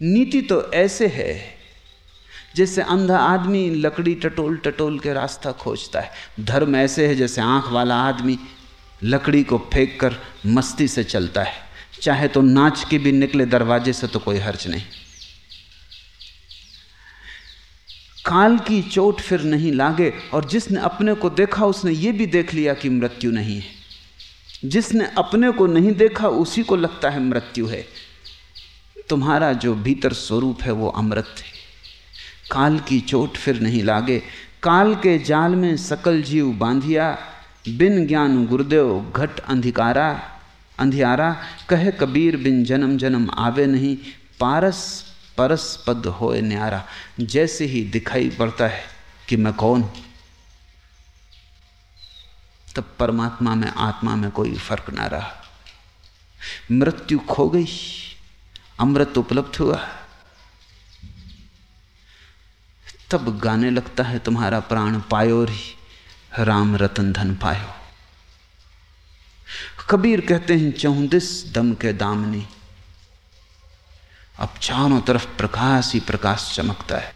नीति तो ऐसे है जैसे अंधा आदमी लकड़ी टटोल टटोल के रास्ता खोजता है। धर्म ऐसे है जैसे आँख वाला आदमी लकड़ी को फेंक कर मस्ती से चलता है। चाहे तो नाच के भी निकले दरवाजे से तो कोई हर्ज नहीं। काल की चोट फिर नहीं लागे और जिसने अपने को देखा उसने ये भी देख लिया कि मृत्यु नहीं है। जिसने अपने को नहीं देखा, उसी को लगता है मृत्यु है। तुम्हारा जो भीतर स्वरूप है, वो अमृत है। काल की चोट फिर नहीं लागे। काल के जाल में सकल जीव बांधिया, बिन ज्ञान गुरुदेव घट अंधिकारा। अंधियारा, कहे कबीर बिन जन्म जन्म आवे नहीं, पारस परस पद होए न्यारा। जैसे ही दिखाई पड़ता है कि मैं कौन तब परमात्मा में, आत्मा में कोई फ़र्क ना रहा। मृत्यु खो गई, अमृत उपलब्ध हुआ। तब गाने लगता है तुम्हारा प्राण पायो री, राम रतन धन पायो। कबीर कहते हैं चौंदिस दम के दामनी। अब चारों तरफ़ प्रकाश ही प्रकाश चमकता है।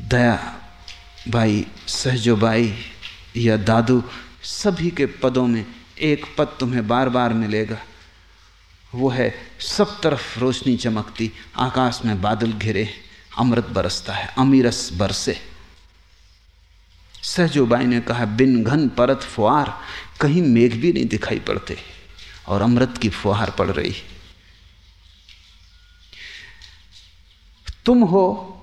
दया भाई सहजो भाई या दादू, सभी के पदों में एक पद तुम्हें बार बार मिलेगा। वो है, सब तरफ़ रोशनी चमकती, आकाश में बादल घिरे, अमृत बरसता है, अमीरस बरसे। सहजोबाई ने कहा, बिन घन परत फुहार, कहीं मेघ भी नहीं दिखाई पड़ते, और अमृत की फुहार पड़ रही। तुम हो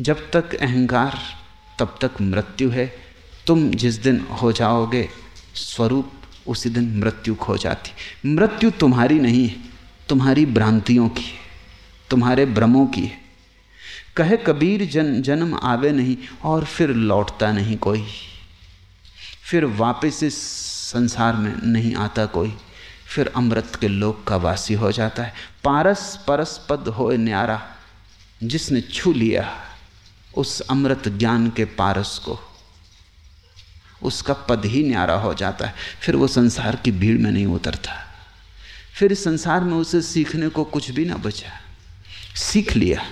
जब तक अहंकार, तब तक मृत्यु है। तुम जिस दिन हो जाओगे, स्वरूप उसी दिन मृत्यु खो जाती। मृत्यु तुम्हारी नहीं है, तुम्हारी भ्रांतियों की है, तुम्हारे भ्रमों की है। कहे कबीर, जन, जन्म आवे नहीं और फिर लौटता नहीं कोई। फिर वापस इस संसार में नहीं आता कोई। फिर अमृत के लोक का वासी हो जाता है। पारस परस पद हो न्यारा, जिसने छू लिया। उस अमृत ज्ञान के पारस को। उसका पद ही न्यारा हो जाता है। फिर वो संसार की भीड़ में नहीं उतरता। फिर संसार में उसे सीखने को कुछ भी ना बचा। सीख लिया।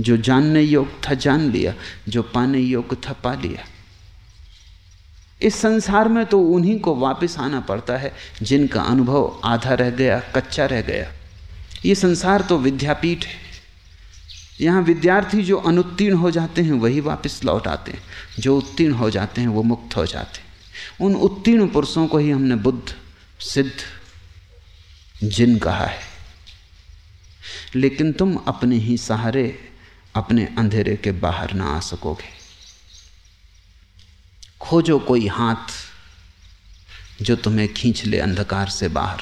जो जानने योग्य था जान लिया। जो पाने योग्य था पा लिया। इस संसार में तो उन्हीं को वापस आना पड़ता है, जिनका अनुभव आधा रह गया, कच्चा रह गया। ये संसार तो विद्यापीठ है। यहाँ विद्यार्थी जो अनुत्तीर्ण हो जाते हैं, वही वापस लौट आते हैं। जो उत्तीर्ण हो जाते हैं, वो मुक्त हो जाते हैं। उन उत्तीर्ण पुरुषों को ही हमने बुद्ध, सिद्ध, जिन कहा है। लेकिन तुम अपने ही सहारे, अपने अंधेरे के बाहर ना आ सकोगे। खोजो कोई हाथ जो तुम्हें खींच ले अंधकार से बाहर।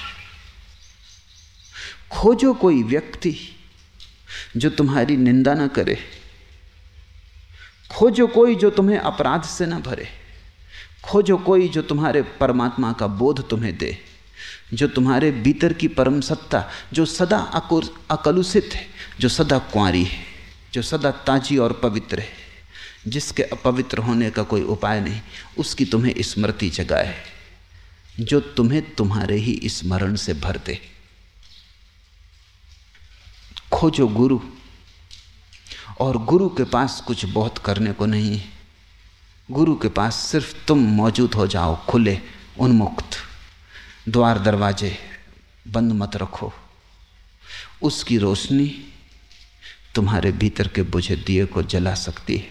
खोजो कोई व्यक्ति जो तुम्हारी निंदा ना करे। खोजो कोई जो तुम्हें अपराध से ना भरे। खोजो कोई जो तुम्हारे परमात्मा का बोध तुम्हें दे। जो तुम्हारे भीतर की परम सत्ता, जो सदा अकलुषित है, जो सदा कुंवारी है, जो सदा ताजी और पवित्र है, जिसके अपवित्र होने का कोई उपाय नहीं, उसकी तुम्हें स्मृति जगाए। जो तुम्हें तुम्हारे ही स्मरण से भर दे। खोजो गुरु। और गुरु के पास कुछ बहुत करने को नहीं है। गुरु के पास सिर्फ़ तुम मौजूद हो जाओ, खुले, उन्मुक्त। द्वार दरवाजे बंद मत रखो। उसकी रोशनी तुम्हारे भीतर के बुझे दिए को जला सकती है।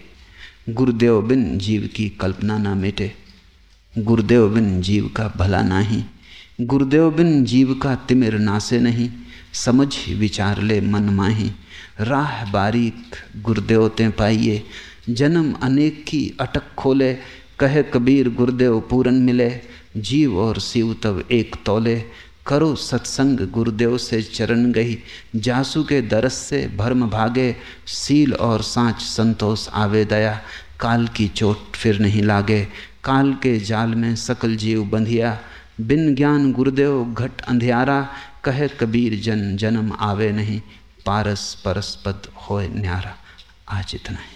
गुरुदेव बिन जीव की कल्पना ना मिटे। गुरुदेव बिन जीव का भला नाही गुरुदेव बिन जीव का तिमिर नासे नहीं। समझ, विचार ले मन माही। राह बारीक गुरुदेव ते पाइए। जन्म अनेक की अटक खोले। कहे कबीर, गुरुदेव पूरन मिले। जीव और शिव तब एक तोले। करो सत्संग, गुरुदेव से चरण गई जासू के दरस से भर्म भागे। सील और सांच संतोष आवे दया। काल की चोट फिर नहीं लागे। काल के जाल में सकल जीव बंधिया। बिन ज्ञान गुरुदेव घट अंधियारा। कहे कबीर जन जन्म आवे नहीं पारस परस पद होए न्यारा. आज इतना ही।